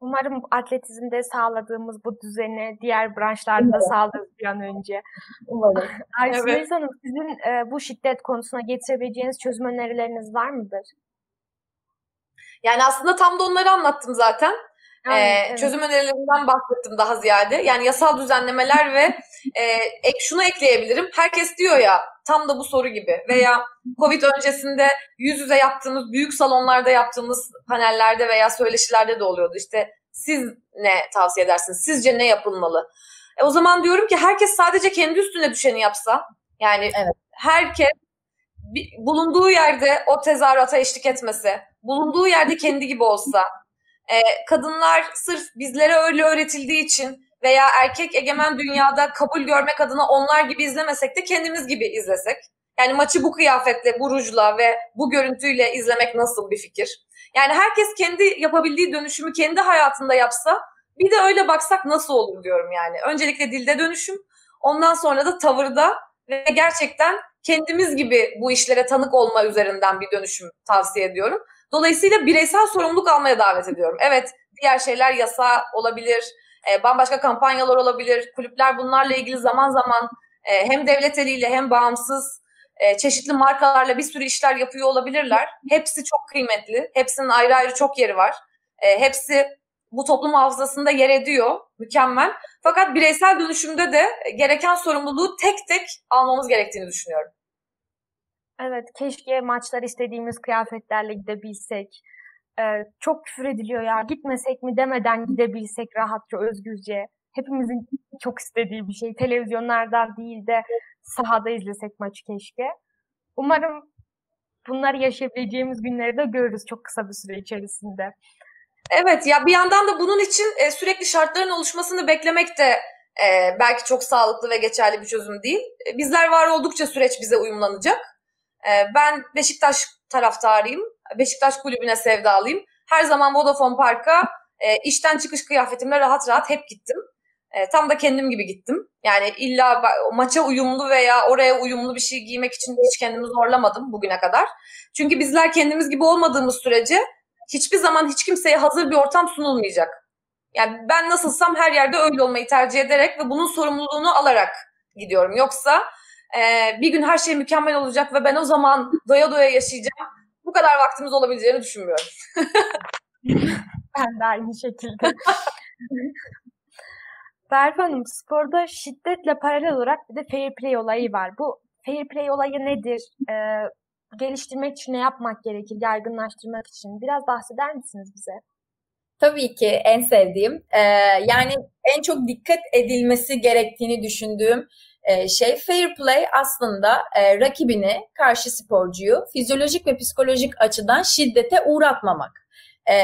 Umarım atletizmde sağladığımız bu düzeni diğer branşlarda da sağlarız bir an önce. Umarım. [laughs] Ayşe evet. Hanım sizin e, bu şiddet konusuna getirebileceğiniz çözüm önerileriniz var mıdır? Yani aslında tam da onları anlattım zaten. Aynen, ee, evet. Çözüm önerilerinden bahsettim daha ziyade. Yani yasal düzenlemeler ve e, ek, şunu ekleyebilirim. Herkes diyor ya tam da bu soru gibi veya Covid öncesinde yüz yüze yaptığımız, büyük salonlarda yaptığımız panellerde veya söyleşilerde de oluyordu. İşte siz ne tavsiye edersiniz? Sizce ne yapılmalı? E, o zaman diyorum ki herkes sadece kendi üstüne düşeni yapsa. Yani evet. herkes bulunduğu yerde o tezahürata eşlik etmese, bulunduğu yerde kendi gibi olsa, e, kadınlar sırf bizlere öyle öğretildiği için veya erkek egemen dünyada kabul görmek adına onlar gibi izlemesek de kendimiz gibi izlesek. Yani maçı bu kıyafetle, bu rujla ve bu görüntüyle izlemek nasıl bir fikir? Yani herkes kendi yapabildiği dönüşümü kendi hayatında yapsa bir de öyle baksak nasıl olur diyorum yani. Öncelikle dilde dönüşüm, ondan sonra da tavırda ve gerçekten kendimiz gibi bu işlere tanık olma üzerinden bir dönüşüm tavsiye ediyorum. Dolayısıyla bireysel sorumluluk almaya davet ediyorum. Evet diğer şeyler yasa olabilir, e, bambaşka kampanyalar olabilir. Kulüpler bunlarla ilgili zaman zaman e, hem devlet eliyle hem bağımsız e, çeşitli markalarla bir sürü işler yapıyor olabilirler. Hepsi çok kıymetli. Hepsinin ayrı ayrı çok yeri var. E, hepsi bu toplum hafızasında yer ediyor. Mükemmel. Fakat bireysel dönüşümde de gereken sorumluluğu tek tek almamız gerektiğini düşünüyorum. Evet, keşke maçlar istediğimiz kıyafetlerle gidebilsek. Ee, çok küfür ediliyor ya, gitmesek mi demeden gidebilsek rahatça, özgürce. Hepimizin çok istediği bir şey. Televizyonlarda değil de sahada izlesek maçı keşke. Umarım bunları yaşayabileceğimiz günleri de görürüz çok kısa bir süre içerisinde. Evet ya bir yandan da bunun için e, sürekli şartların oluşmasını beklemek de e, belki çok sağlıklı ve geçerli bir çözüm değil. E, bizler var oldukça süreç bize uyumlanacak. Ee, ben Beşiktaş taraftarıyım. Beşiktaş kulübüne sevdalıyım. Her zaman Vodafone Park'a e, işten çıkış kıyafetimle rahat rahat hep gittim. E, tam da kendim gibi gittim. Yani illa maça uyumlu veya oraya uyumlu bir şey giymek için hiç kendimi zorlamadım bugüne kadar. Çünkü bizler kendimiz gibi olmadığımız sürece hiçbir zaman hiç kimseye hazır bir ortam sunulmayacak. Yani ben nasılsam her yerde öyle olmayı tercih ederek ve bunun sorumluluğunu alarak gidiyorum. Yoksa e, bir gün her şey mükemmel olacak ve ben o zaman doya doya yaşayacağım. Bu kadar vaktimiz olabileceğini düşünmüyorum. [laughs] ben de aynı şekilde. [laughs] Berfu Hanım, sporda şiddetle paralel olarak bir de fair play olayı var. Bu fair play olayı nedir? Ee, geliştirmek için ne yapmak gerekir, yaygınlaştırmak için? Biraz bahseder misiniz bize? Tabii ki en sevdiğim. Ee, yani en çok dikkat edilmesi gerektiğini düşündüğüm e, şey fair play aslında e, rakibini, karşı sporcuyu fizyolojik ve psikolojik açıdan şiddete uğratmamak. E,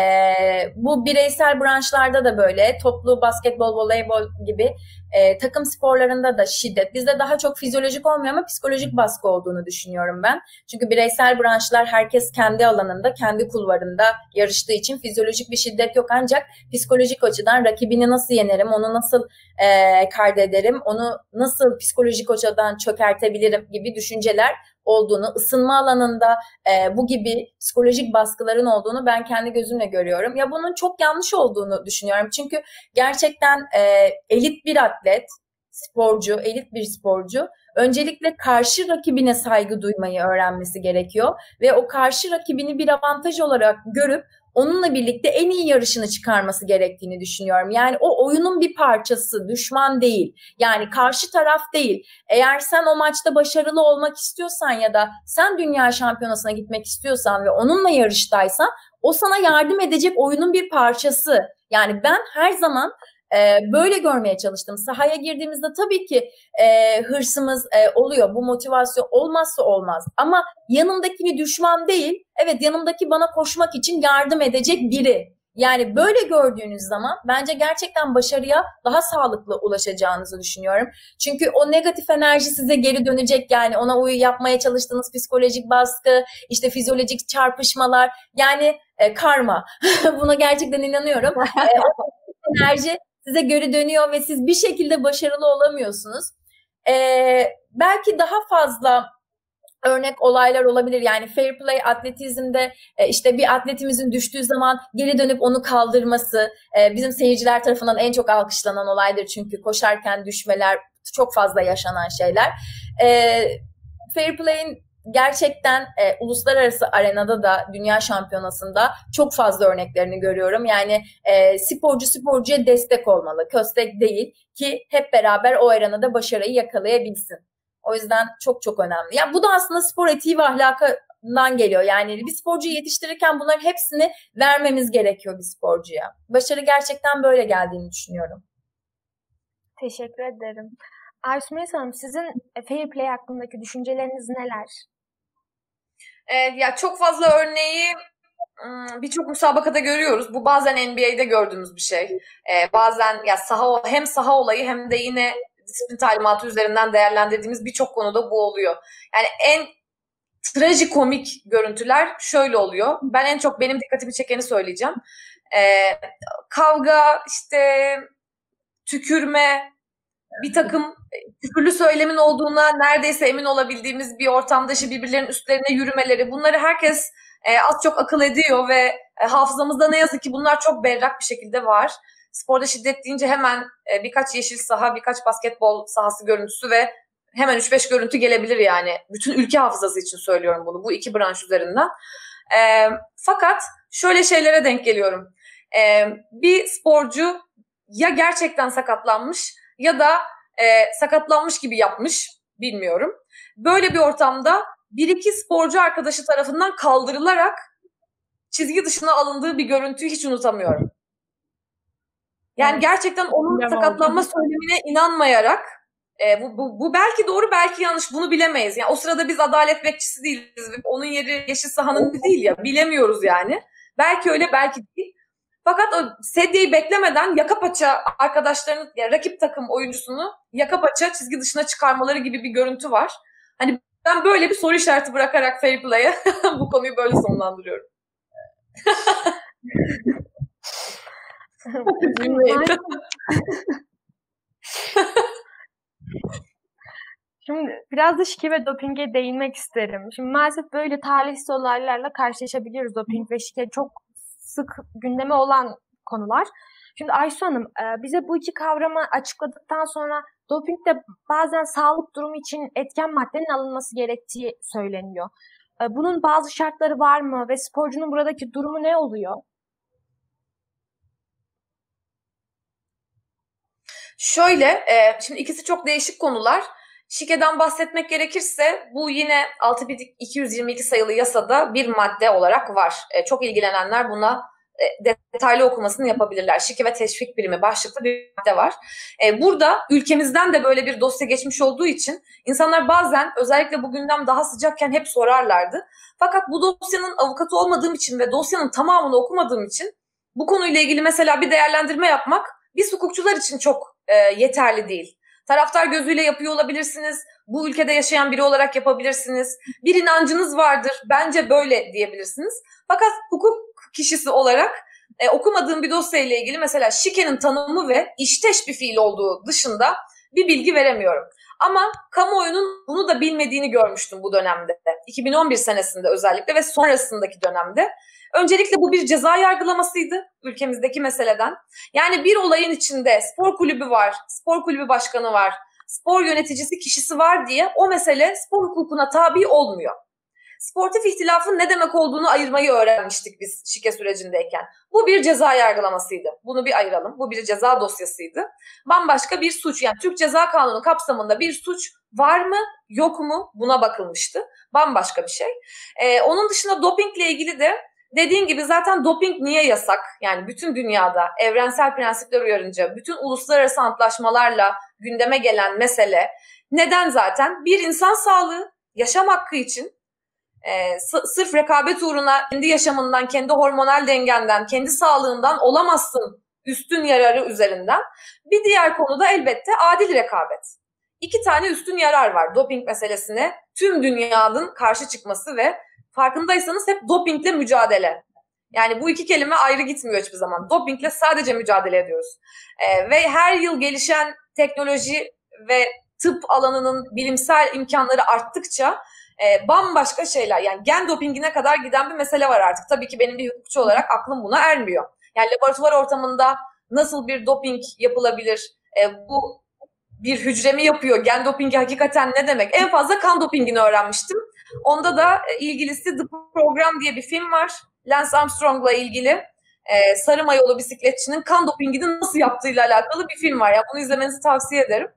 bu bireysel branşlarda da böyle toplu basketbol, voleybol gibi e, takım sporlarında da şiddet. Bizde daha çok fizyolojik olmuyor ama psikolojik baskı olduğunu düşünüyorum ben. Çünkü bireysel branşlar herkes kendi alanında, kendi kulvarında yarıştığı için fizyolojik bir şiddet yok. Ancak psikolojik açıdan rakibini nasıl yenerim, onu nasıl e, kaydederim, onu nasıl psikolojik açıdan çökertebilirim gibi düşünceler olduğunu, ısınma alanında e, bu gibi psikolojik baskıların olduğunu ben kendi gözümle görüyorum. Ya bunun çok yanlış olduğunu düşünüyorum. Çünkü gerçekten e, elit bir atlet, sporcu, elit bir sporcu öncelikle karşı rakibine saygı duymayı öğrenmesi gerekiyor ve o karşı rakibini bir avantaj olarak görüp onunla birlikte en iyi yarışını çıkarması gerektiğini düşünüyorum. Yani o oyunun bir parçası, düşman değil. Yani karşı taraf değil. Eğer sen o maçta başarılı olmak istiyorsan ya da sen dünya şampiyonasına gitmek istiyorsan ve onunla yarıştaysan o sana yardım edecek oyunun bir parçası. Yani ben her zaman e, böyle görmeye çalıştım. Sahaya girdiğimizde tabii ki e, hırsımız e, oluyor. Bu motivasyon olmazsa olmaz. Ama yanımdaki bir düşman değil. Evet yanımdaki bana koşmak için yardım edecek biri. Yani böyle gördüğünüz zaman bence gerçekten başarıya daha sağlıklı ulaşacağınızı düşünüyorum. Çünkü o negatif enerji size geri dönecek yani ona uyu yapmaya çalıştığınız psikolojik baskı, işte fizyolojik çarpışmalar yani e, karma. [laughs] Buna gerçekten inanıyorum. [laughs] e, enerji size geri dönüyor ve siz bir şekilde başarılı olamıyorsunuz. Ee, belki daha fazla örnek olaylar olabilir. Yani fair play atletizmde e, işte bir atletimizin düştüğü zaman geri dönüp onu kaldırması e, bizim seyirciler tarafından en çok alkışlanan olaydır. Çünkü koşarken düşmeler çok fazla yaşanan şeyler. E, fair play'in gerçekten e, uluslararası arenada da dünya şampiyonasında çok fazla örneklerini görüyorum. Yani e, sporcu sporcuya destek olmalı, köstek değil ki hep beraber o arenada başarıyı yakalayabilsin. O yüzden çok çok önemli. Yani bu da aslında spor etiği ve ahlakından geliyor. Yani bir sporcuyu yetiştirirken bunların hepsini vermemiz gerekiyor bir sporcuya. Başarı gerçekten böyle geldiğini düşünüyorum. Teşekkür ederim. Aysumeys Hanım sizin fair play hakkındaki düşünceleriniz neler? E, ya çok fazla örneği birçok müsabakada görüyoruz. Bu bazen NBA'de gördüğümüz bir şey. E, bazen ya saha hem saha olayı hem de yine disiplin talimatı üzerinden değerlendirdiğimiz birçok konuda bu oluyor. Yani en trajikomik görüntüler şöyle oluyor. Ben en çok benim dikkatimi çekeni söyleyeceğim. E, kavga, işte tükürme, bir takım küfürlü söylemin olduğuna neredeyse emin olabildiğimiz bir ortamda işte birbirlerinin üstlerine yürümeleri bunları herkes e, az çok akıl ediyor ve e, hafızamızda ne yazık ki bunlar çok berrak bir şekilde var. Sporda şiddet deyince hemen e, birkaç yeşil saha, birkaç basketbol sahası görüntüsü ve hemen 3-5 görüntü gelebilir yani. Bütün ülke hafızası için söylüyorum bunu bu iki branş üzerinden. E, fakat şöyle şeylere denk geliyorum. E, bir sporcu ya gerçekten sakatlanmış ya da e, sakatlanmış gibi yapmış bilmiyorum. Böyle bir ortamda bir iki sporcu arkadaşı tarafından kaldırılarak çizgi dışına alındığı bir görüntüyü hiç unutamıyorum. Yani gerçekten onun sakatlanma söylemine inanmayarak e, bu, bu, bu belki doğru belki yanlış bunu bilemeyiz. Yani o sırada biz adalet bekçisi değiliz. Onun yeri yeşil sahanın değil ya bilemiyoruz yani. Belki öyle belki değil. Fakat o sedyeyi beklemeden yaka paça arkadaşlarını, yani rakip takım oyuncusunu yaka paça çizgi dışına çıkarmaları gibi bir görüntü var. Hani ben böyle bir soru işareti bırakarak fair play'e [laughs] bu konuyu böyle sonlandırıyorum. Şimdi biraz da şike ve dopinge değinmek isterim. Şimdi maalesef böyle talihsiz olaylarla karşılaşabiliyoruz. Doping ve şike çok sık gündeme olan konular. Şimdi Aysu Hanım e, bize bu iki kavramı açıkladıktan sonra dopingde bazen sağlık durumu için etken maddenin alınması gerektiği söyleniyor. E, bunun bazı şartları var mı ve sporcunun buradaki durumu ne oluyor? Şöyle, e, şimdi ikisi çok değişik konular. Şikeden bahsetmek gerekirse bu yine 6222 sayılı yasada bir madde olarak var. E, çok ilgilenenler buna e, detaylı okumasını yapabilirler. Şike ve teşvik birimi başlıklı bir madde var. E, burada ülkemizden de böyle bir dosya geçmiş olduğu için insanlar bazen özellikle bu gündem daha sıcakken hep sorarlardı. Fakat bu dosyanın avukatı olmadığım için ve dosyanın tamamını okumadığım için bu konuyla ilgili mesela bir değerlendirme yapmak biz hukukçular için çok e, yeterli değil. Taraftar gözüyle yapıyor olabilirsiniz. Bu ülkede yaşayan biri olarak yapabilirsiniz. Bir inancınız vardır. Bence böyle diyebilirsiniz. Fakat hukuk kişisi olarak e, okumadığım bir dosya ile ilgili mesela şikenin tanımı ve işteş bir fiil olduğu dışında bir bilgi veremiyorum. Ama kamuoyunun bunu da bilmediğini görmüştüm bu dönemde. 2011 senesinde özellikle ve sonrasındaki dönemde. Öncelikle bu bir ceza yargılamasıydı ülkemizdeki meseleden. Yani bir olayın içinde spor kulübü var, spor kulübü başkanı var, spor yöneticisi kişisi var diye o mesele spor hukukuna tabi olmuyor. Sportif ihtilafın ne demek olduğunu ayırmayı öğrenmiştik biz şike sürecindeyken. Bu bir ceza yargılamasıydı. Bunu bir ayıralım. Bu bir ceza dosyasıydı. Bambaşka bir suç yani Türk Ceza Kanunu kapsamında bir suç var mı yok mu buna bakılmıştı. Bambaşka bir şey. Ee, onun dışında dopingle ilgili de Dediğim gibi zaten doping niye yasak? Yani bütün dünyada evrensel prensipler uyarınca, bütün uluslararası antlaşmalarla gündeme gelen mesele neden zaten? Bir insan sağlığı, yaşam hakkı için e, sırf rekabet uğruna kendi yaşamından, kendi hormonal dengenden, kendi sağlığından olamazsın üstün yararı üzerinden. Bir diğer konu da elbette adil rekabet. İki tane üstün yarar var doping meselesine tüm dünyanın karşı çıkması ve farkındaysanız hep dopingle mücadele. Yani bu iki kelime ayrı gitmiyor hiçbir zaman. Dopingle sadece mücadele ediyoruz. Ee, ve her yıl gelişen teknoloji ve tıp alanının bilimsel imkanları arttıkça e, bambaşka şeyler yani gen dopingine kadar giden bir mesele var artık. Tabii ki benim bir hukukçu olarak aklım buna ermiyor. Yani laboratuvar ortamında nasıl bir doping yapılabilir? E, bu bir hücre mi yapıyor? Gen dopingi hakikaten ne demek? En fazla kan dopingini öğrenmiştim. Onda da e, ilgilisi The Program diye bir film var. Lance Armstrong'la ilgili. Ee, sarı mayolu bisikletçinin kan dopingini nasıl yaptığıyla alakalı bir film var. Yani bunu izlemenizi tavsiye ederim.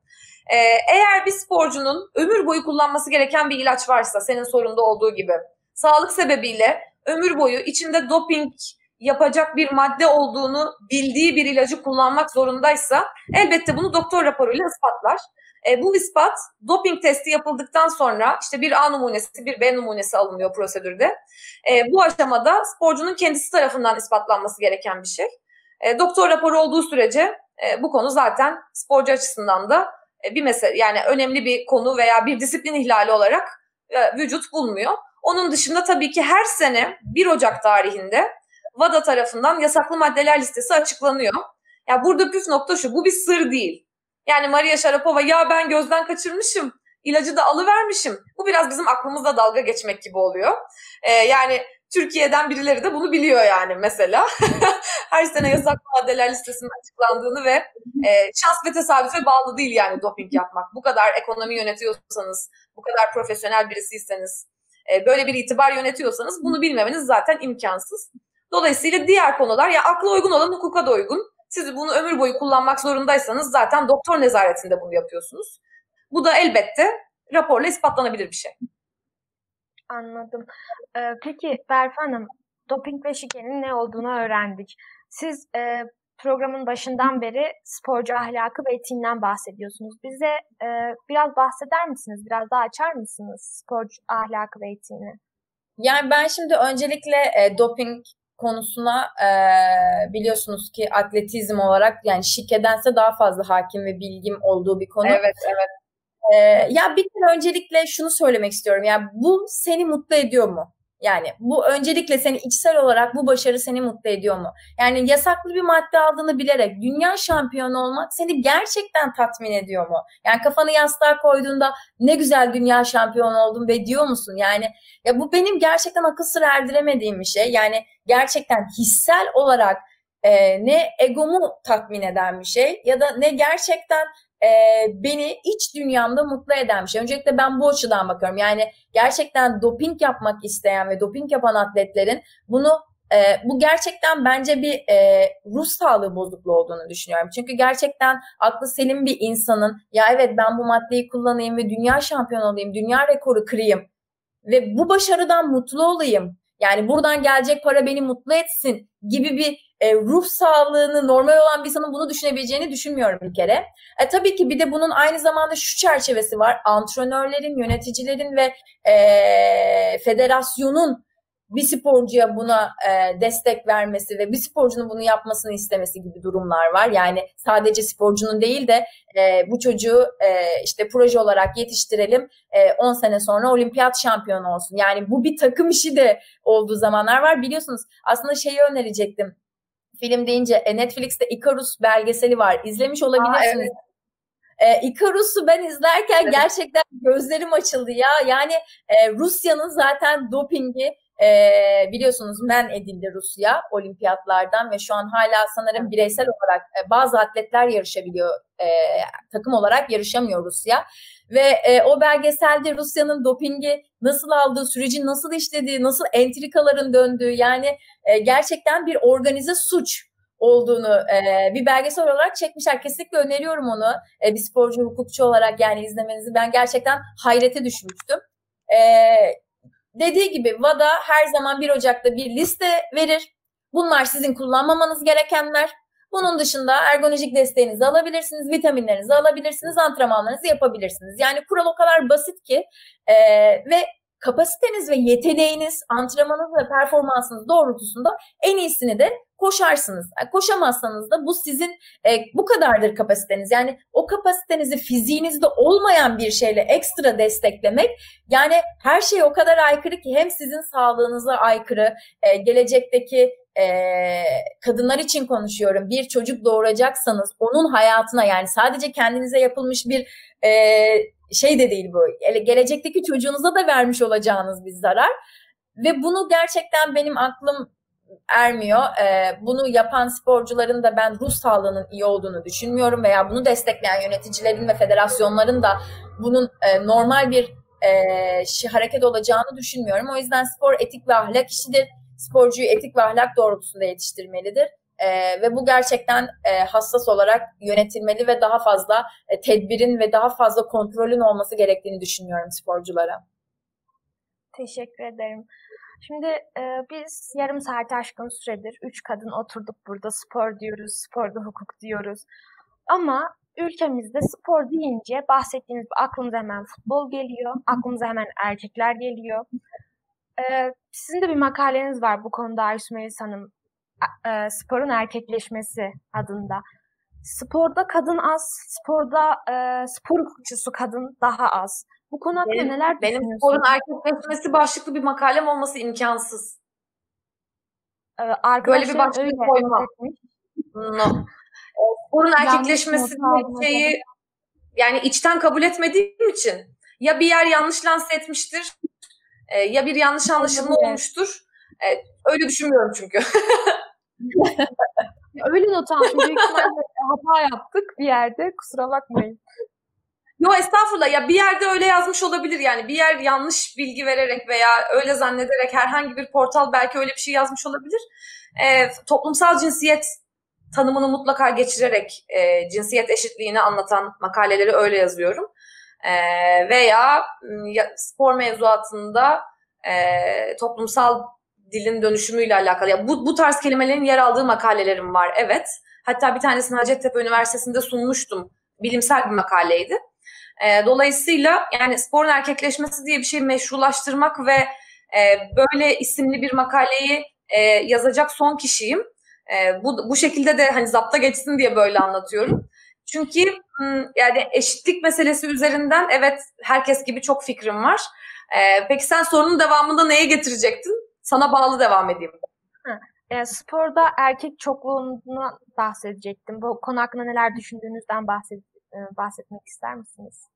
Ee, eğer bir sporcunun ömür boyu kullanması gereken bir ilaç varsa senin sorunda olduğu gibi sağlık sebebiyle ömür boyu içinde doping yapacak bir madde olduğunu bildiği bir ilacı kullanmak zorundaysa elbette bunu doktor raporuyla ispatlar. E, bu ispat doping testi yapıldıktan sonra işte bir A numunesi bir B numunesi alınıyor prosedürde. E, bu aşamada sporcunun kendisi tarafından ispatlanması gereken bir şey. E, doktor raporu olduğu sürece e, bu konu zaten sporcu açısından da e, bir mesele yani önemli bir konu veya bir disiplin ihlali olarak e, vücut bulmuyor. Onun dışında tabii ki her sene 1 Ocak tarihinde WADA tarafından yasaklı maddeler listesi açıklanıyor. Ya burada püf nokta şu, bu bir sır değil. Yani Maria Sharapova ya ben gözden kaçırmışım, ilacı da alıvermişim. Bu biraz bizim aklımızda dalga geçmek gibi oluyor. Ee, yani Türkiye'den birileri de bunu biliyor yani mesela. [laughs] Her sene yasaklı maddeler listesinin açıklandığını ve e, şans ve tesadüfe bağlı değil yani doping yapmak. Bu kadar ekonomi yönetiyorsanız, bu kadar profesyonel birisiyseniz, e, böyle bir itibar yönetiyorsanız bunu bilmemeniz zaten imkansız. Dolayısıyla diğer konular ya akla uygun olan hukuka da uygun. Siz bunu ömür boyu kullanmak zorundaysanız zaten doktor nezaretinde bunu yapıyorsunuz. Bu da elbette raporla ispatlanabilir bir şey. Anladım. Ee, peki Berfa Hanım, doping ve şikenin ne olduğunu öğrendik. Siz e, programın başından beri sporcu ahlakı ve etiğinden bahsediyorsunuz. Bize e, biraz bahseder misiniz? Biraz daha açar mısınız sporcu ahlakı ve etiğini? Yani ben şimdi öncelikle e, doping konusuna e, biliyorsunuz ki atletizm olarak yani şikedense daha fazla hakim ve bilgim olduğu bir konu. Evet, evet. E, ya bir kere öncelikle şunu söylemek istiyorum. Yani bu seni mutlu ediyor mu? Yani bu öncelikle seni içsel olarak bu başarı seni mutlu ediyor mu? Yani yasaklı bir madde aldığını bilerek dünya şampiyonu olmak seni gerçekten tatmin ediyor mu? Yani kafanı yastığa koyduğunda ne güzel dünya şampiyonu oldum ve diyor musun? Yani ya bu benim gerçekten akıl sır erdiremediğim bir şey. Yani gerçekten hissel olarak e, ne egomu tatmin eden bir şey ya da ne gerçekten e, beni iç dünyamda mutlu eden bir şey. Öncelikle ben bu açıdan bakıyorum. Yani gerçekten doping yapmak isteyen ve doping yapan atletlerin bunu e, bu gerçekten bence bir e, ruh sağlığı bozukluğu olduğunu düşünüyorum. Çünkü gerçekten aklı selim bir insanın ya evet ben bu maddeyi kullanayım ve dünya şampiyonu olayım, dünya rekoru kırayım ve bu başarıdan mutlu olayım. Yani buradan gelecek para beni mutlu etsin gibi bir e, ruh sağlığını normal olan bir insanın bunu düşünebileceğini düşünmüyorum bir kere. E, tabii ki bir de bunun aynı zamanda şu çerçevesi var. Antrenörlerin, yöneticilerin ve e, federasyonun bir sporcuya buna e, destek vermesi ve bir sporcunun bunu yapmasını istemesi gibi durumlar var. Yani sadece sporcunun değil de e, bu çocuğu e, işte proje olarak yetiştirelim 10 e, sene sonra olimpiyat şampiyonu olsun. Yani bu bir takım işi de olduğu zamanlar var. Biliyorsunuz aslında şeyi önerecektim film deyince e, Netflix'te Icarus belgeseli var. İzlemiş olabilirsiniz. Aa, evet. E, Icarus'u ben izlerken evet. gerçekten gözlerim açıldı ya. Yani e, Rusya'nın zaten dopingi e, biliyorsunuz men edildi Rusya olimpiyatlardan ve şu an hala sanırım bireysel olarak e, bazı atletler yarışabiliyor. E, takım olarak yarışamıyor Rusya. Ve e, o belgeselde Rusya'nın dopingi nasıl aldığı, sürecin nasıl işlediği, nasıl entrikaların döndüğü yani e, gerçekten bir organize suç olduğunu e, bir belgesel olarak çekmişler. Kesinlikle öneriyorum onu e, bir sporcu, hukukçu olarak yani izlemenizi. Ben gerçekten hayrete düşmüştüm. E, dediği gibi VADA her zaman 1 Ocak'ta bir liste verir. Bunlar sizin kullanmamanız gerekenler. Bunun dışında ergonomik desteğinizi alabilirsiniz, vitaminlerinizi alabilirsiniz, antrenmanlarınızı yapabilirsiniz. Yani kural o kadar basit ki e, ve kapasiteniz ve yeteneğiniz, antrenmanınız ve performansınız doğrultusunda en iyisini de koşarsınız. Yani koşamazsanız da bu sizin e, bu kadardır kapasiteniz. Yani o kapasitenizi fiziğinizde olmayan bir şeyle ekstra desteklemek yani her şey o kadar aykırı ki hem sizin sağlığınıza aykırı, e, gelecekteki e, kadınlar için konuşuyorum. Bir çocuk doğuracaksanız onun hayatına yani sadece kendinize yapılmış bir e, şey de değil bu. Gelecekteki çocuğunuza da vermiş olacağınız bir zarar. Ve bunu gerçekten benim aklım ermiyor. E, bunu yapan sporcuların da ben ruh sağlığının iyi olduğunu düşünmüyorum veya bunu destekleyen yöneticilerin ve federasyonların da bunun e, normal bir e, hareket olacağını düşünmüyorum. O yüzden spor etik ve ahlak işidir. Sporcuyu etik ve ahlak doğrultusunda yetiştirmelidir. E, ve bu gerçekten e, hassas olarak yönetilmeli ve daha fazla e, tedbirin ve daha fazla kontrolün olması gerektiğini düşünüyorum sporculara. Teşekkür ederim. Şimdi e, biz yarım saat aşkın süredir üç kadın oturduk burada spor diyoruz, sporda hukuk diyoruz. Ama ülkemizde spor deyince bahsettiğiniz aklımıza hemen futbol geliyor, aklımıza hemen erkekler geliyor. E, sizin de bir makaleniz var bu konuda Ayşe Melis Hanım e, sporun erkekleşmesi adında. Sporda kadın az, sporda e, spor hukukçusu kadın daha az. Bu konu hakkında benim, neler Benim sporun erkekleşmesi başlıklı bir makalem olması imkansız. Ee, Böyle bir başlık koymam. No. sporun erkekleşmesi şeyi yani içten kabul etmediğim için ya bir yer yanlış lanse etmiştir ya bir yanlış anlaşılma olmuştur. öyle düşünmüyorum çünkü. [laughs] [laughs] Öyle not aldım. Hata yaptık bir yerde. Kusura bakmayın. Yo estağfurullah ya bir yerde öyle yazmış olabilir yani bir yer yanlış bilgi vererek veya öyle zannederek herhangi bir portal belki öyle bir şey yazmış olabilir. E, toplumsal cinsiyet tanımını mutlaka geçirerek e, cinsiyet eşitliğini anlatan makaleleri öyle yazıyorum. E, veya ya, spor mevzuatında e, toplumsal dilin dönüşümüyle alakalı. Ya bu, bu tarz kelimelerin yer aldığı makalelerim var evet. Hatta bir tanesini Hacettepe Üniversitesi'nde sunmuştum. Bilimsel bir makaleydi. E, dolayısıyla yani sporun erkekleşmesi diye bir şey meşrulaştırmak ve e, böyle isimli bir makaleyi e, yazacak son kişiyim. E, bu, bu şekilde de hani zapta geçsin diye böyle anlatıyorum. Çünkü yani eşitlik meselesi üzerinden evet herkes gibi çok fikrim var. E, peki sen sorunun devamında neye getirecektin? Sana bağlı devam edeyim. E, sporda erkek çokluğundan bahsedecektim. Bu konu hakkında neler düşündüğünüzden bahset, e, bahsetmek ister misiniz?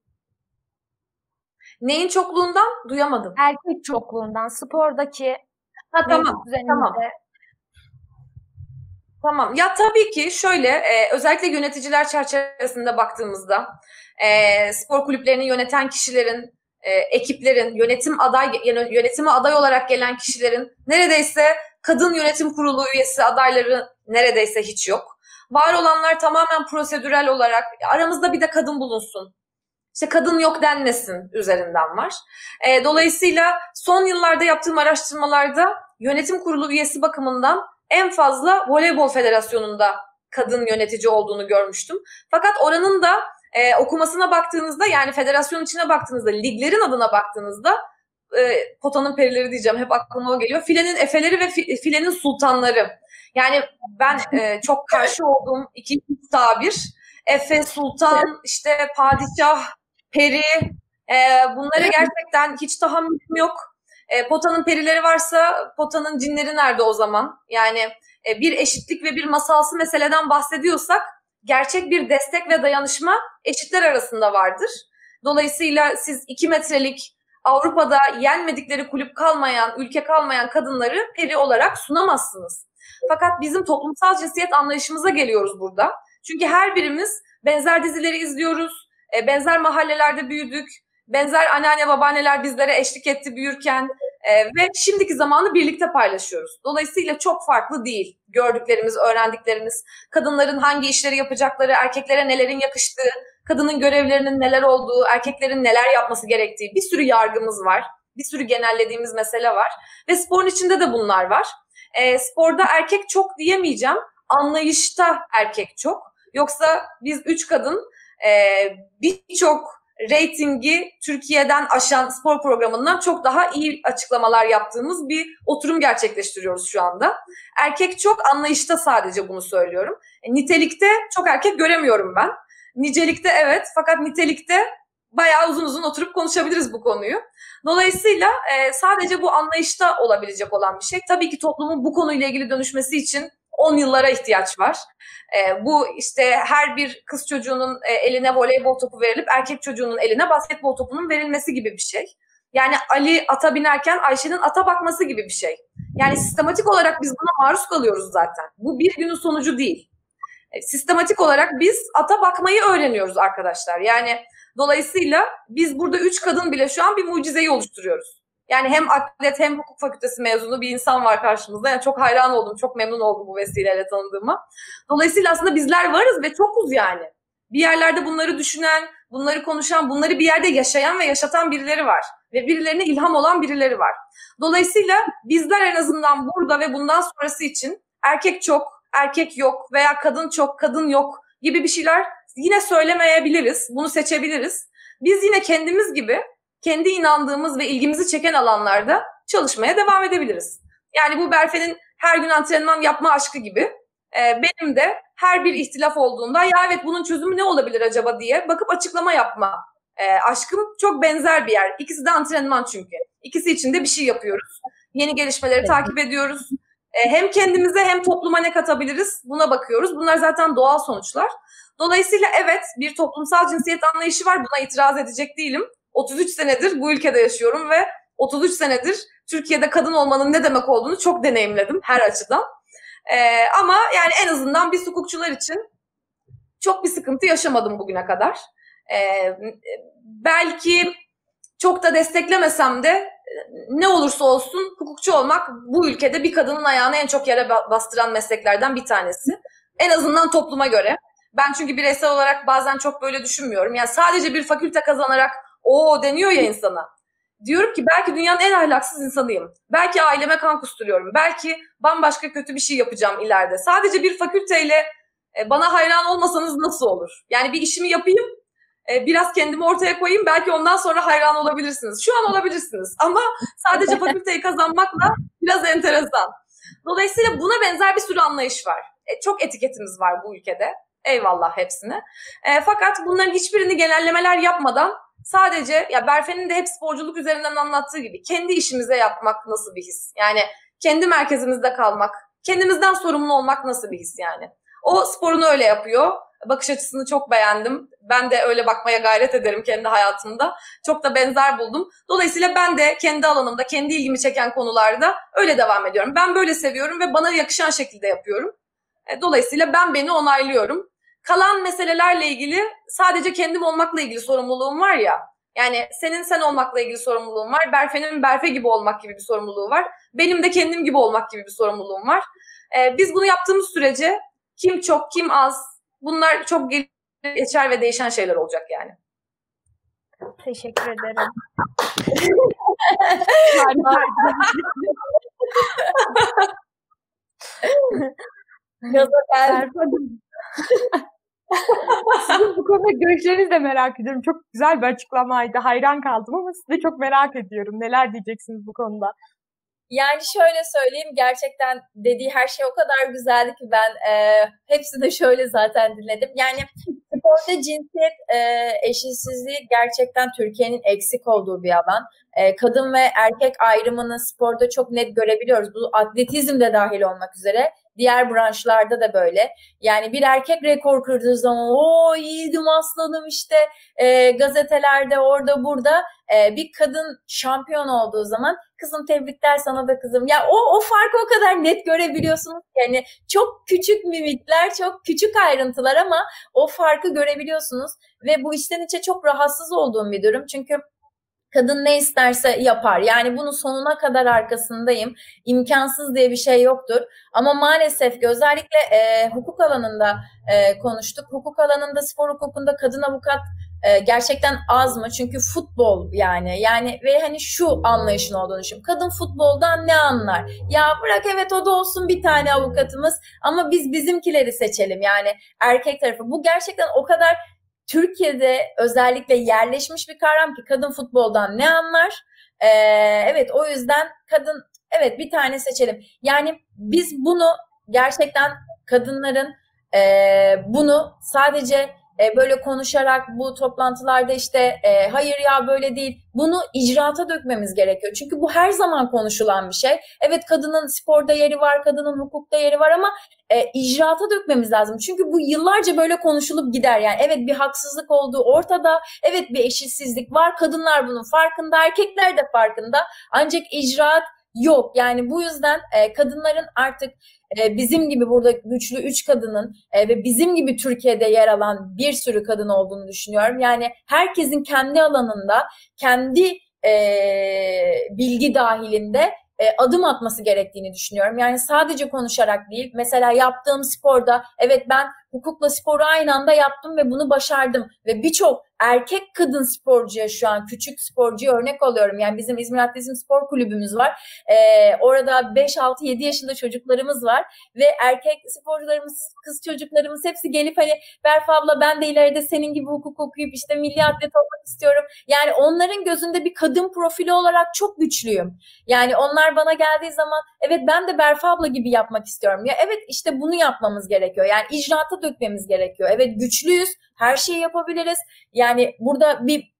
Neyin çokluğundan? Duyamadım. Erkek çokluğundan, spordaki ha, tamam, tamam. Tamam. Ya tabii ki şöyle e, özellikle yöneticiler çerçevesinde baktığımızda e, spor kulüplerini yöneten kişilerin, e, ekiplerin, yönetim aday yönetime aday olarak gelen kişilerin neredeyse kadın yönetim kurulu üyesi adayları neredeyse hiç yok. Var olanlar tamamen prosedürel olarak aramızda bir de kadın bulunsun. İşte kadın yok denmesin üzerinden var. E, dolayısıyla son yıllarda yaptığım araştırmalarda yönetim kurulu üyesi bakımından en fazla voleybol federasyonunda kadın yönetici olduğunu görmüştüm. Fakat oranın da e, okumasına baktığınızda yani federasyon içine baktığınızda, liglerin adına baktığınızda e, potanın perileri diyeceğim hep aklıma o geliyor. Filenin efeleri ve fi, filenin sultanları. Yani ben e, çok karşı olduğum iki tabir. Efe, sultan, işte padişah, peri. E, bunlara gerçekten hiç tahammülüm yok. E, potanın perileri varsa potanın cinleri nerede o zaman? Yani e, bir eşitlik ve bir masalsı meseleden bahsediyorsak gerçek bir destek ve dayanışma eşitler arasında vardır. Dolayısıyla siz iki metrelik Avrupa'da yenmedikleri kulüp kalmayan, ülke kalmayan kadınları peri olarak sunamazsınız. Fakat bizim toplumsal cinsiyet anlayışımıza geliyoruz burada. Çünkü her birimiz benzer dizileri izliyoruz, e, benzer mahallelerde büyüdük, benzer anneanne babaanneler bizlere eşlik etti büyürken e, ve şimdiki zamanı birlikte paylaşıyoruz. Dolayısıyla çok farklı değil gördüklerimiz, öğrendiklerimiz, kadınların hangi işleri yapacakları, erkeklere nelerin yakıştığı, kadının görevlerinin neler olduğu, erkeklerin neler yapması gerektiği bir sürü yargımız var. Bir sürü genellediğimiz mesele var. Ve sporun içinde de bunlar var. E, sporda erkek çok diyemeyeceğim. Anlayışta erkek çok. Yoksa biz üç kadın e, birçok reytingi Türkiye'den aşan spor programından çok daha iyi açıklamalar yaptığımız bir oturum gerçekleştiriyoruz şu anda. Erkek çok anlayışta sadece bunu söylüyorum. E, nitelikte çok erkek göremiyorum ben. Nicelikte evet fakat nitelikte bayağı uzun uzun oturup konuşabiliriz bu konuyu. Dolayısıyla e, sadece bu anlayışta olabilecek olan bir şey. Tabii ki toplumun bu konuyla ilgili dönüşmesi için 10 yıllara ihtiyaç var. E, bu işte her bir kız çocuğunun e, eline voleybol topu verilip erkek çocuğunun eline basketbol topunun verilmesi gibi bir şey. Yani Ali ata binerken Ayşe'nin ata bakması gibi bir şey. Yani sistematik olarak biz buna maruz kalıyoruz zaten. Bu bir günün sonucu değil. E, sistematik olarak biz ata bakmayı öğreniyoruz arkadaşlar. Yani dolayısıyla biz burada üç kadın bile şu an bir mucizeyi oluşturuyoruz. Yani hem atlet hem hukuk fakültesi mezunu bir insan var karşımızda. Yani çok hayran oldum, çok memnun oldum bu vesileyle tanıdığıma. Dolayısıyla aslında bizler varız ve çokuz yani. Bir yerlerde bunları düşünen, bunları konuşan, bunları bir yerde yaşayan ve yaşatan birileri var. Ve birilerine ilham olan birileri var. Dolayısıyla bizler en azından burada ve bundan sonrası için erkek çok, erkek yok veya kadın çok, kadın yok gibi bir şeyler yine söylemeyebiliriz. Bunu seçebiliriz. Biz yine kendimiz gibi kendi inandığımız ve ilgimizi çeken alanlarda çalışmaya devam edebiliriz. Yani bu Berfe'nin her gün antrenman yapma aşkı gibi e, benim de her bir ihtilaf olduğunda ya evet bunun çözümü ne olabilir acaba diye bakıp açıklama yapma e, aşkım çok benzer bir yer. İkisi de antrenman çünkü. İkisi için de bir şey yapıyoruz. Yeni gelişmeleri takip ediyoruz. E, hem kendimize hem topluma ne katabiliriz buna bakıyoruz. Bunlar zaten doğal sonuçlar. Dolayısıyla evet bir toplumsal cinsiyet anlayışı var. Buna itiraz edecek değilim. 33 senedir bu ülkede yaşıyorum ve 33 senedir Türkiye'de kadın olmanın ne demek olduğunu çok deneyimledim her açıdan. Ee, ama yani en azından biz hukukçular için çok bir sıkıntı yaşamadım bugüne kadar. Ee, belki çok da desteklemesem de ne olursa olsun hukukçu olmak bu ülkede bir kadının ayağını en çok yere bastıran mesleklerden bir tanesi. En azından topluma göre. Ben çünkü bireysel olarak bazen çok böyle düşünmüyorum. Yani sadece bir fakülte kazanarak o deniyor ya insana. Diyorum ki belki dünyanın en ahlaksız insanıyım. Belki aileme kan kusturuyorum. Belki bambaşka kötü bir şey yapacağım ileride. Sadece bir fakülteyle e, bana hayran olmasanız nasıl olur? Yani bir işimi yapayım, e, biraz kendimi ortaya koyayım. Belki ondan sonra hayran olabilirsiniz. Şu an olabilirsiniz ama sadece [laughs] fakülteyi kazanmakla biraz enteresan. Dolayısıyla buna benzer bir sürü anlayış var. E, çok etiketimiz var bu ülkede. Eyvallah hepsine. E, fakat bunların hiçbirini genellemeler yapmadan sadece ya Berfe'nin de hep sporculuk üzerinden anlattığı gibi kendi işimize yapmak nasıl bir his? Yani kendi merkezimizde kalmak, kendimizden sorumlu olmak nasıl bir his yani? O sporunu öyle yapıyor. Bakış açısını çok beğendim. Ben de öyle bakmaya gayret ederim kendi hayatımda. Çok da benzer buldum. Dolayısıyla ben de kendi alanımda, kendi ilgimi çeken konularda öyle devam ediyorum. Ben böyle seviyorum ve bana yakışan şekilde yapıyorum. E, dolayısıyla ben beni onaylıyorum. Kalan meselelerle ilgili sadece kendim olmakla ilgili sorumluluğum var ya. Yani senin sen olmakla ilgili sorumluluğum var. Berfe'nin Berfe gibi olmak gibi bir sorumluluğu var. Benim de kendim gibi olmak gibi bir sorumluluğum var. Ee, biz bunu yaptığımız sürece kim çok kim az bunlar çok geçer ve değişen şeyler olacak yani. Teşekkür ederim. [laughs] Gaza geldi. Sizin bu konuda görüşlerinizi de merak ediyorum. Çok güzel bir açıklamaydı. Hayran kaldım ama sizi çok merak ediyorum. Neler diyeceksiniz bu konuda? Yani şöyle söyleyeyim gerçekten dediği her şey o kadar güzeldi ki ben e, hepsini şöyle zaten dinledim. Yani sporda cinsiyet e, eşitsizliği gerçekten Türkiye'nin eksik olduğu bir alan. E, kadın ve erkek ayrımını sporda çok net görebiliyoruz. Bu atletizm de dahil olmak üzere. Diğer branşlarda da böyle. Yani bir erkek rekor kırdığı zaman o iyiydim aslanım işte e, gazetelerde orada burada e, bir kadın şampiyon olduğu zaman kızım tebrikler sana da kızım. Ya o o farkı o kadar net görebiliyorsunuz. Yani çok küçük mimikler, çok küçük ayrıntılar ama o farkı görebiliyorsunuz ve bu içten içe çok rahatsız olduğum bir durum. Çünkü Kadın ne isterse yapar. Yani bunun sonuna kadar arkasındayım. İmkansız diye bir şey yoktur. Ama maalesef ki özellikle e, hukuk alanında e, konuştuk. Hukuk alanında, spor hukukunda kadın avukat e, gerçekten az mı? Çünkü futbol yani. Yani ve hani şu anlayışın olduğunu düşünüyorum. Kadın futboldan ne anlar? Ya bırak evet o da olsun bir tane avukatımız ama biz bizimkileri seçelim. Yani erkek tarafı. Bu gerçekten o kadar Türkiye'de özellikle yerleşmiş bir kavram ki kadın futboldan ne anlar? Ee, evet o yüzden kadın evet bir tane seçelim. Yani biz bunu gerçekten kadınların e, bunu sadece e, böyle konuşarak bu toplantılarda işte e, hayır ya böyle değil bunu icraata dökmemiz gerekiyor. Çünkü bu her zaman konuşulan bir şey. Evet kadının sporda yeri var, kadının hukukta yeri var ama e, icraata dökmemiz lazım. Çünkü bu yıllarca böyle konuşulup gider. Yani evet bir haksızlık olduğu ortada, evet bir eşitsizlik var. Kadınlar bunun farkında, erkekler de farkında. Ancak icraat yok. Yani bu yüzden e, kadınların artık e, bizim gibi burada güçlü üç kadının e, ve bizim gibi Türkiye'de yer alan bir sürü kadın olduğunu düşünüyorum. Yani herkesin kendi alanında, kendi e, bilgi dahilinde e, adım atması gerektiğini düşünüyorum. Yani sadece konuşarak değil. Mesela yaptığım sporda evet ben hukukla sporu aynı anda yaptım ve bunu başardım. Ve birçok erkek kadın sporcuya şu an küçük sporcuya örnek alıyorum. Yani bizim İzmir Atletizm Spor Kulübümüz var. Ee, orada 5, 6, 7 yaşında çocuklarımız var. Ve erkek sporcularımız, kız çocuklarımız hepsi gelip hani Berf abla ben de ileride senin gibi hukuk okuyup işte milli atlet olmak istiyorum. Yani onların gözünde bir kadın profili olarak çok güçlüyüm. Yani onlar bana geldiği zaman evet ben de Berf abla gibi yapmak istiyorum. Ya evet işte bunu yapmamız gerekiyor. Yani dökmemiz gerekiyor. Evet güçlüyüz, her şeyi yapabiliriz. Yani burada bir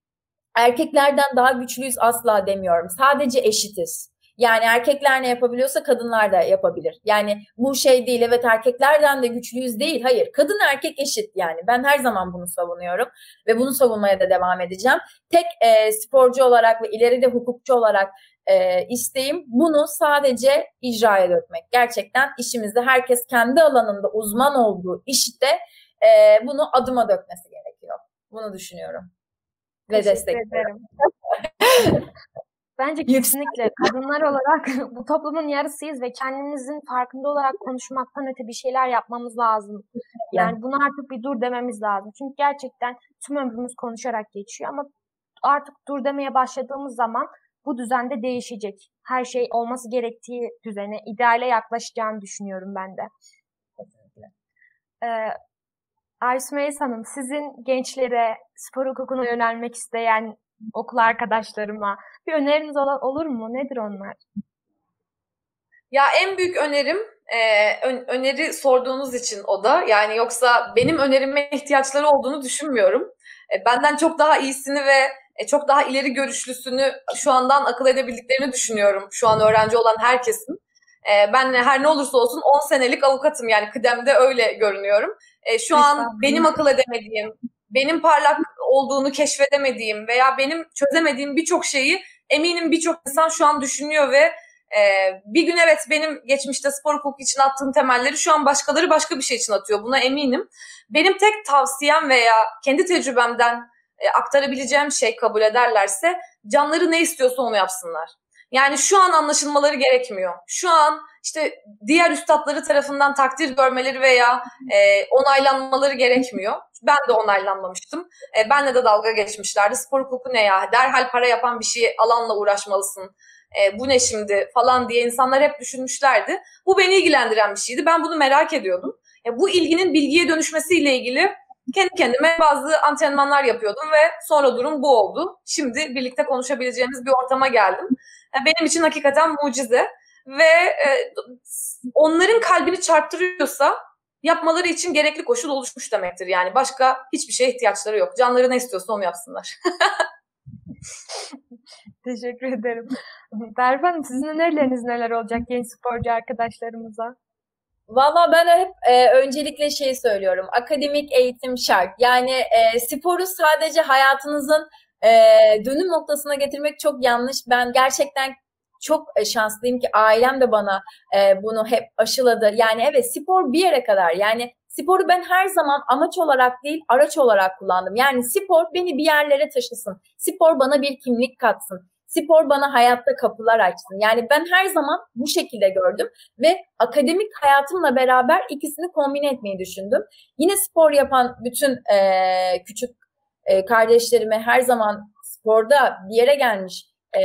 erkeklerden daha güçlüyüz asla demiyorum. Sadece eşitiz. Yani erkekler ne yapabiliyorsa kadınlar da yapabilir. Yani bu şey değil evet erkeklerden de güçlüyüz değil. Hayır kadın erkek eşit yani. Ben her zaman bunu savunuyorum ve bunu savunmaya da devam edeceğim. Tek e, sporcu olarak ve ileride hukukçu olarak e, isteğim bunu sadece icraya dökmek. Gerçekten işimizde herkes kendi alanında uzman olduğu işte e, bunu adıma dökmesi gerekiyor. Bunu düşünüyorum. Ve destekliyorum. [laughs] Bence kesinlikle kadınlar olarak [laughs] bu toplumun yarısıyız ve kendimizin farkında olarak konuşmaktan öte bir şeyler yapmamız lazım. Yani buna artık bir dur dememiz lazım. Çünkü gerçekten tüm ömrümüz konuşarak geçiyor ama artık dur demeye başladığımız zaman bu düzende değişecek. Her şey olması gerektiği düzene, ideale yaklaşacağını düşünüyorum ben de. Kesinlikle. Ee, Meys Hanım, sizin gençlere spor hukukuna yönelmek isteyen okul arkadaşlarıma bir öneriniz ol- olur mu? Nedir onlar? Ya en büyük önerim e, ön, öneri sorduğunuz için o da yani yoksa benim önerime ihtiyaçları olduğunu düşünmüyorum. E, benden çok daha iyisini ve e, çok daha ileri görüşlüsünü şu andan akıl edebildiklerini düşünüyorum şu an öğrenci olan herkesin. E, ben her ne olursa olsun 10 senelik avukatım yani kıdemde öyle görünüyorum. E, şu an benim akıl edemediğim, benim parlak olduğunu keşfedemediğim veya benim çözemediğim birçok şeyi eminim birçok insan şu an düşünüyor ve e, bir gün evet benim geçmişte spor hukuku için attığım temelleri şu an başkaları başka bir şey için atıyor. Buna eminim. Benim tek tavsiyem veya kendi tecrübemden e, aktarabileceğim şey kabul ederlerse canları ne istiyorsa onu yapsınlar. Yani şu an anlaşılmaları gerekmiyor. Şu an işte diğer üstadları tarafından takdir görmeleri veya e, onaylanmaları gerekmiyor. Ben de onaylanmamıştım. E, benle de dalga geçmişlerdi. Spor hukuku ne ya? Derhal para yapan bir şey alanla uğraşmalısın. E, bu ne şimdi falan diye insanlar hep düşünmüşlerdi. Bu beni ilgilendiren bir şeydi. Ben bunu merak ediyordum. E, bu ilginin bilgiye dönüşmesiyle ilgili kendi kendime bazı antrenmanlar yapıyordum ve sonra durum bu oldu. Şimdi birlikte konuşabileceğimiz bir ortama geldim. E, benim için hakikaten mucize ve e, onların kalbini çarptırıyorsa yapmaları için gerekli koşul oluşmuş demektir. Yani başka hiçbir şeye ihtiyaçları yok. Canları ne istiyorsa onu yapsınlar. [laughs] [laughs] Teşekkür ederim. Berbe Hanım sizin önerileriniz neler olacak genç sporcu arkadaşlarımıza? Valla ben hep e, öncelikle şey söylüyorum. Akademik eğitim şart. Yani e, sporu sadece hayatınızın e, dönüm noktasına getirmek çok yanlış. Ben gerçekten çok e, şanslıyım ki ailem de bana e, bunu hep aşıladı. Yani evet spor bir yere kadar. Yani sporu ben her zaman amaç olarak değil araç olarak kullandım. Yani spor beni bir yerlere taşısın. Spor bana bir kimlik katsın. Spor bana hayatta kapılar açsın. Yani ben her zaman bu şekilde gördüm ve akademik hayatımla beraber ikisini kombine etmeyi düşündüm. Yine spor yapan bütün e, küçük e, kardeşlerime her zaman sporda bir yere gelmiş e,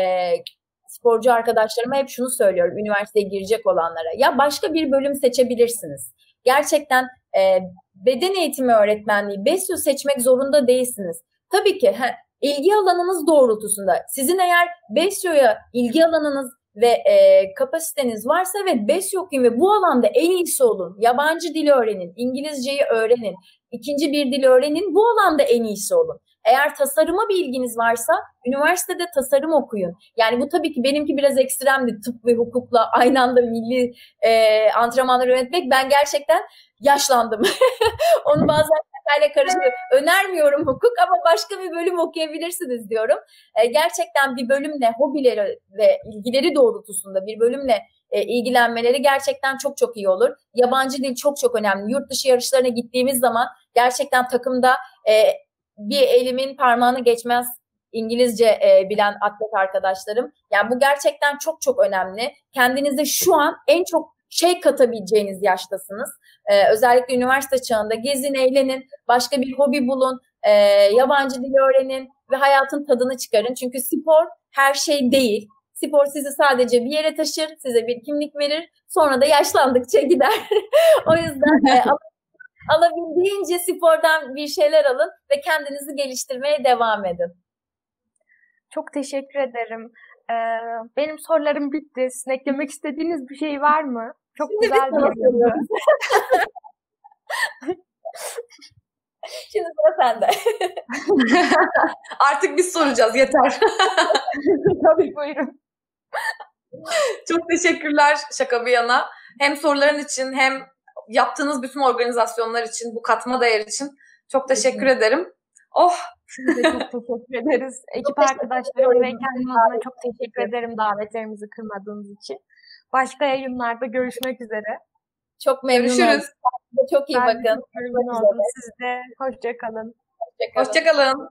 sporcu arkadaşlarıma hep şunu söylüyorum üniversiteye girecek olanlara. Ya başka bir bölüm seçebilirsiniz. Gerçekten e, beden eğitimi öğretmenliği, BESYO seçmek zorunda değilsiniz. Tabii ki he, ilgi alanınız doğrultusunda sizin eğer BESYO'ya ilgi alanınız ve e, kapasiteniz varsa evet BESYO okuyun ve bu alanda en iyisi olun. Yabancı dil öğrenin, İngilizceyi öğrenin, ikinci bir dil öğrenin, bu alanda en iyisi olun. Eğer tasarıma bir ilginiz varsa üniversitede tasarım okuyun. Yani bu tabii ki benimki biraz ekstremdi tıp ve hukukla aynı anda milli e, antrenmanları yönetmek. Ben gerçekten yaşlandım. [laughs] Onu bazen şakayla karıştırıyorum. Önermiyorum hukuk ama başka bir bölüm okuyabilirsiniz diyorum. E, gerçekten bir bölümle hobileri ve ilgileri doğrultusunda bir bölümle e, ilgilenmeleri gerçekten çok çok iyi olur. Yabancı dil çok çok önemli. Yurt dışı yarışlarına gittiğimiz zaman gerçekten takımda e, bir elimin parmağını geçmez İngilizce e, bilen atlet arkadaşlarım. Yani bu gerçekten çok çok önemli. Kendinize şu an en çok şey katabileceğiniz yaştasınız. Ee, özellikle üniversite çağında gezin, eğlenin, başka bir hobi bulun, e, yabancı dil öğrenin ve hayatın tadını çıkarın. Çünkü spor her şey değil. Spor sizi sadece bir yere taşır, size bir kimlik verir, sonra da yaşlandıkça gider. [laughs] o yüzden e, [laughs] alabildiğince spordan bir şeyler alın ve kendinizi geliştirmeye devam edin. Çok teşekkür ederim. Ee, benim sorularım bitti. Sizin eklemek istediğiniz bir şey var mı? Çok Şimdi güzel bir soru. [laughs] Şimdi sıra sende. [laughs] Artık biz soracağız yeter. [laughs] Tabii buyurun. Çok teşekkürler şaka bir yana. Hem soruların için hem yaptığınız bütün organizasyonlar için, bu katma değer için çok teşekkür ederim. Oh! Size çok teşekkür ederiz. Ekip arkadaşlarım ve kendim adına çok teşekkür ederim davetlerimizi kırmadığınız için. Başka yayınlarda görüşmek üzere. Çok memnun Görüşürüz. Oldum. Çok iyi ben bakın. Memnun oldum. Siz de hoşçakalın. Hoşçakalın. Hoşçakalın.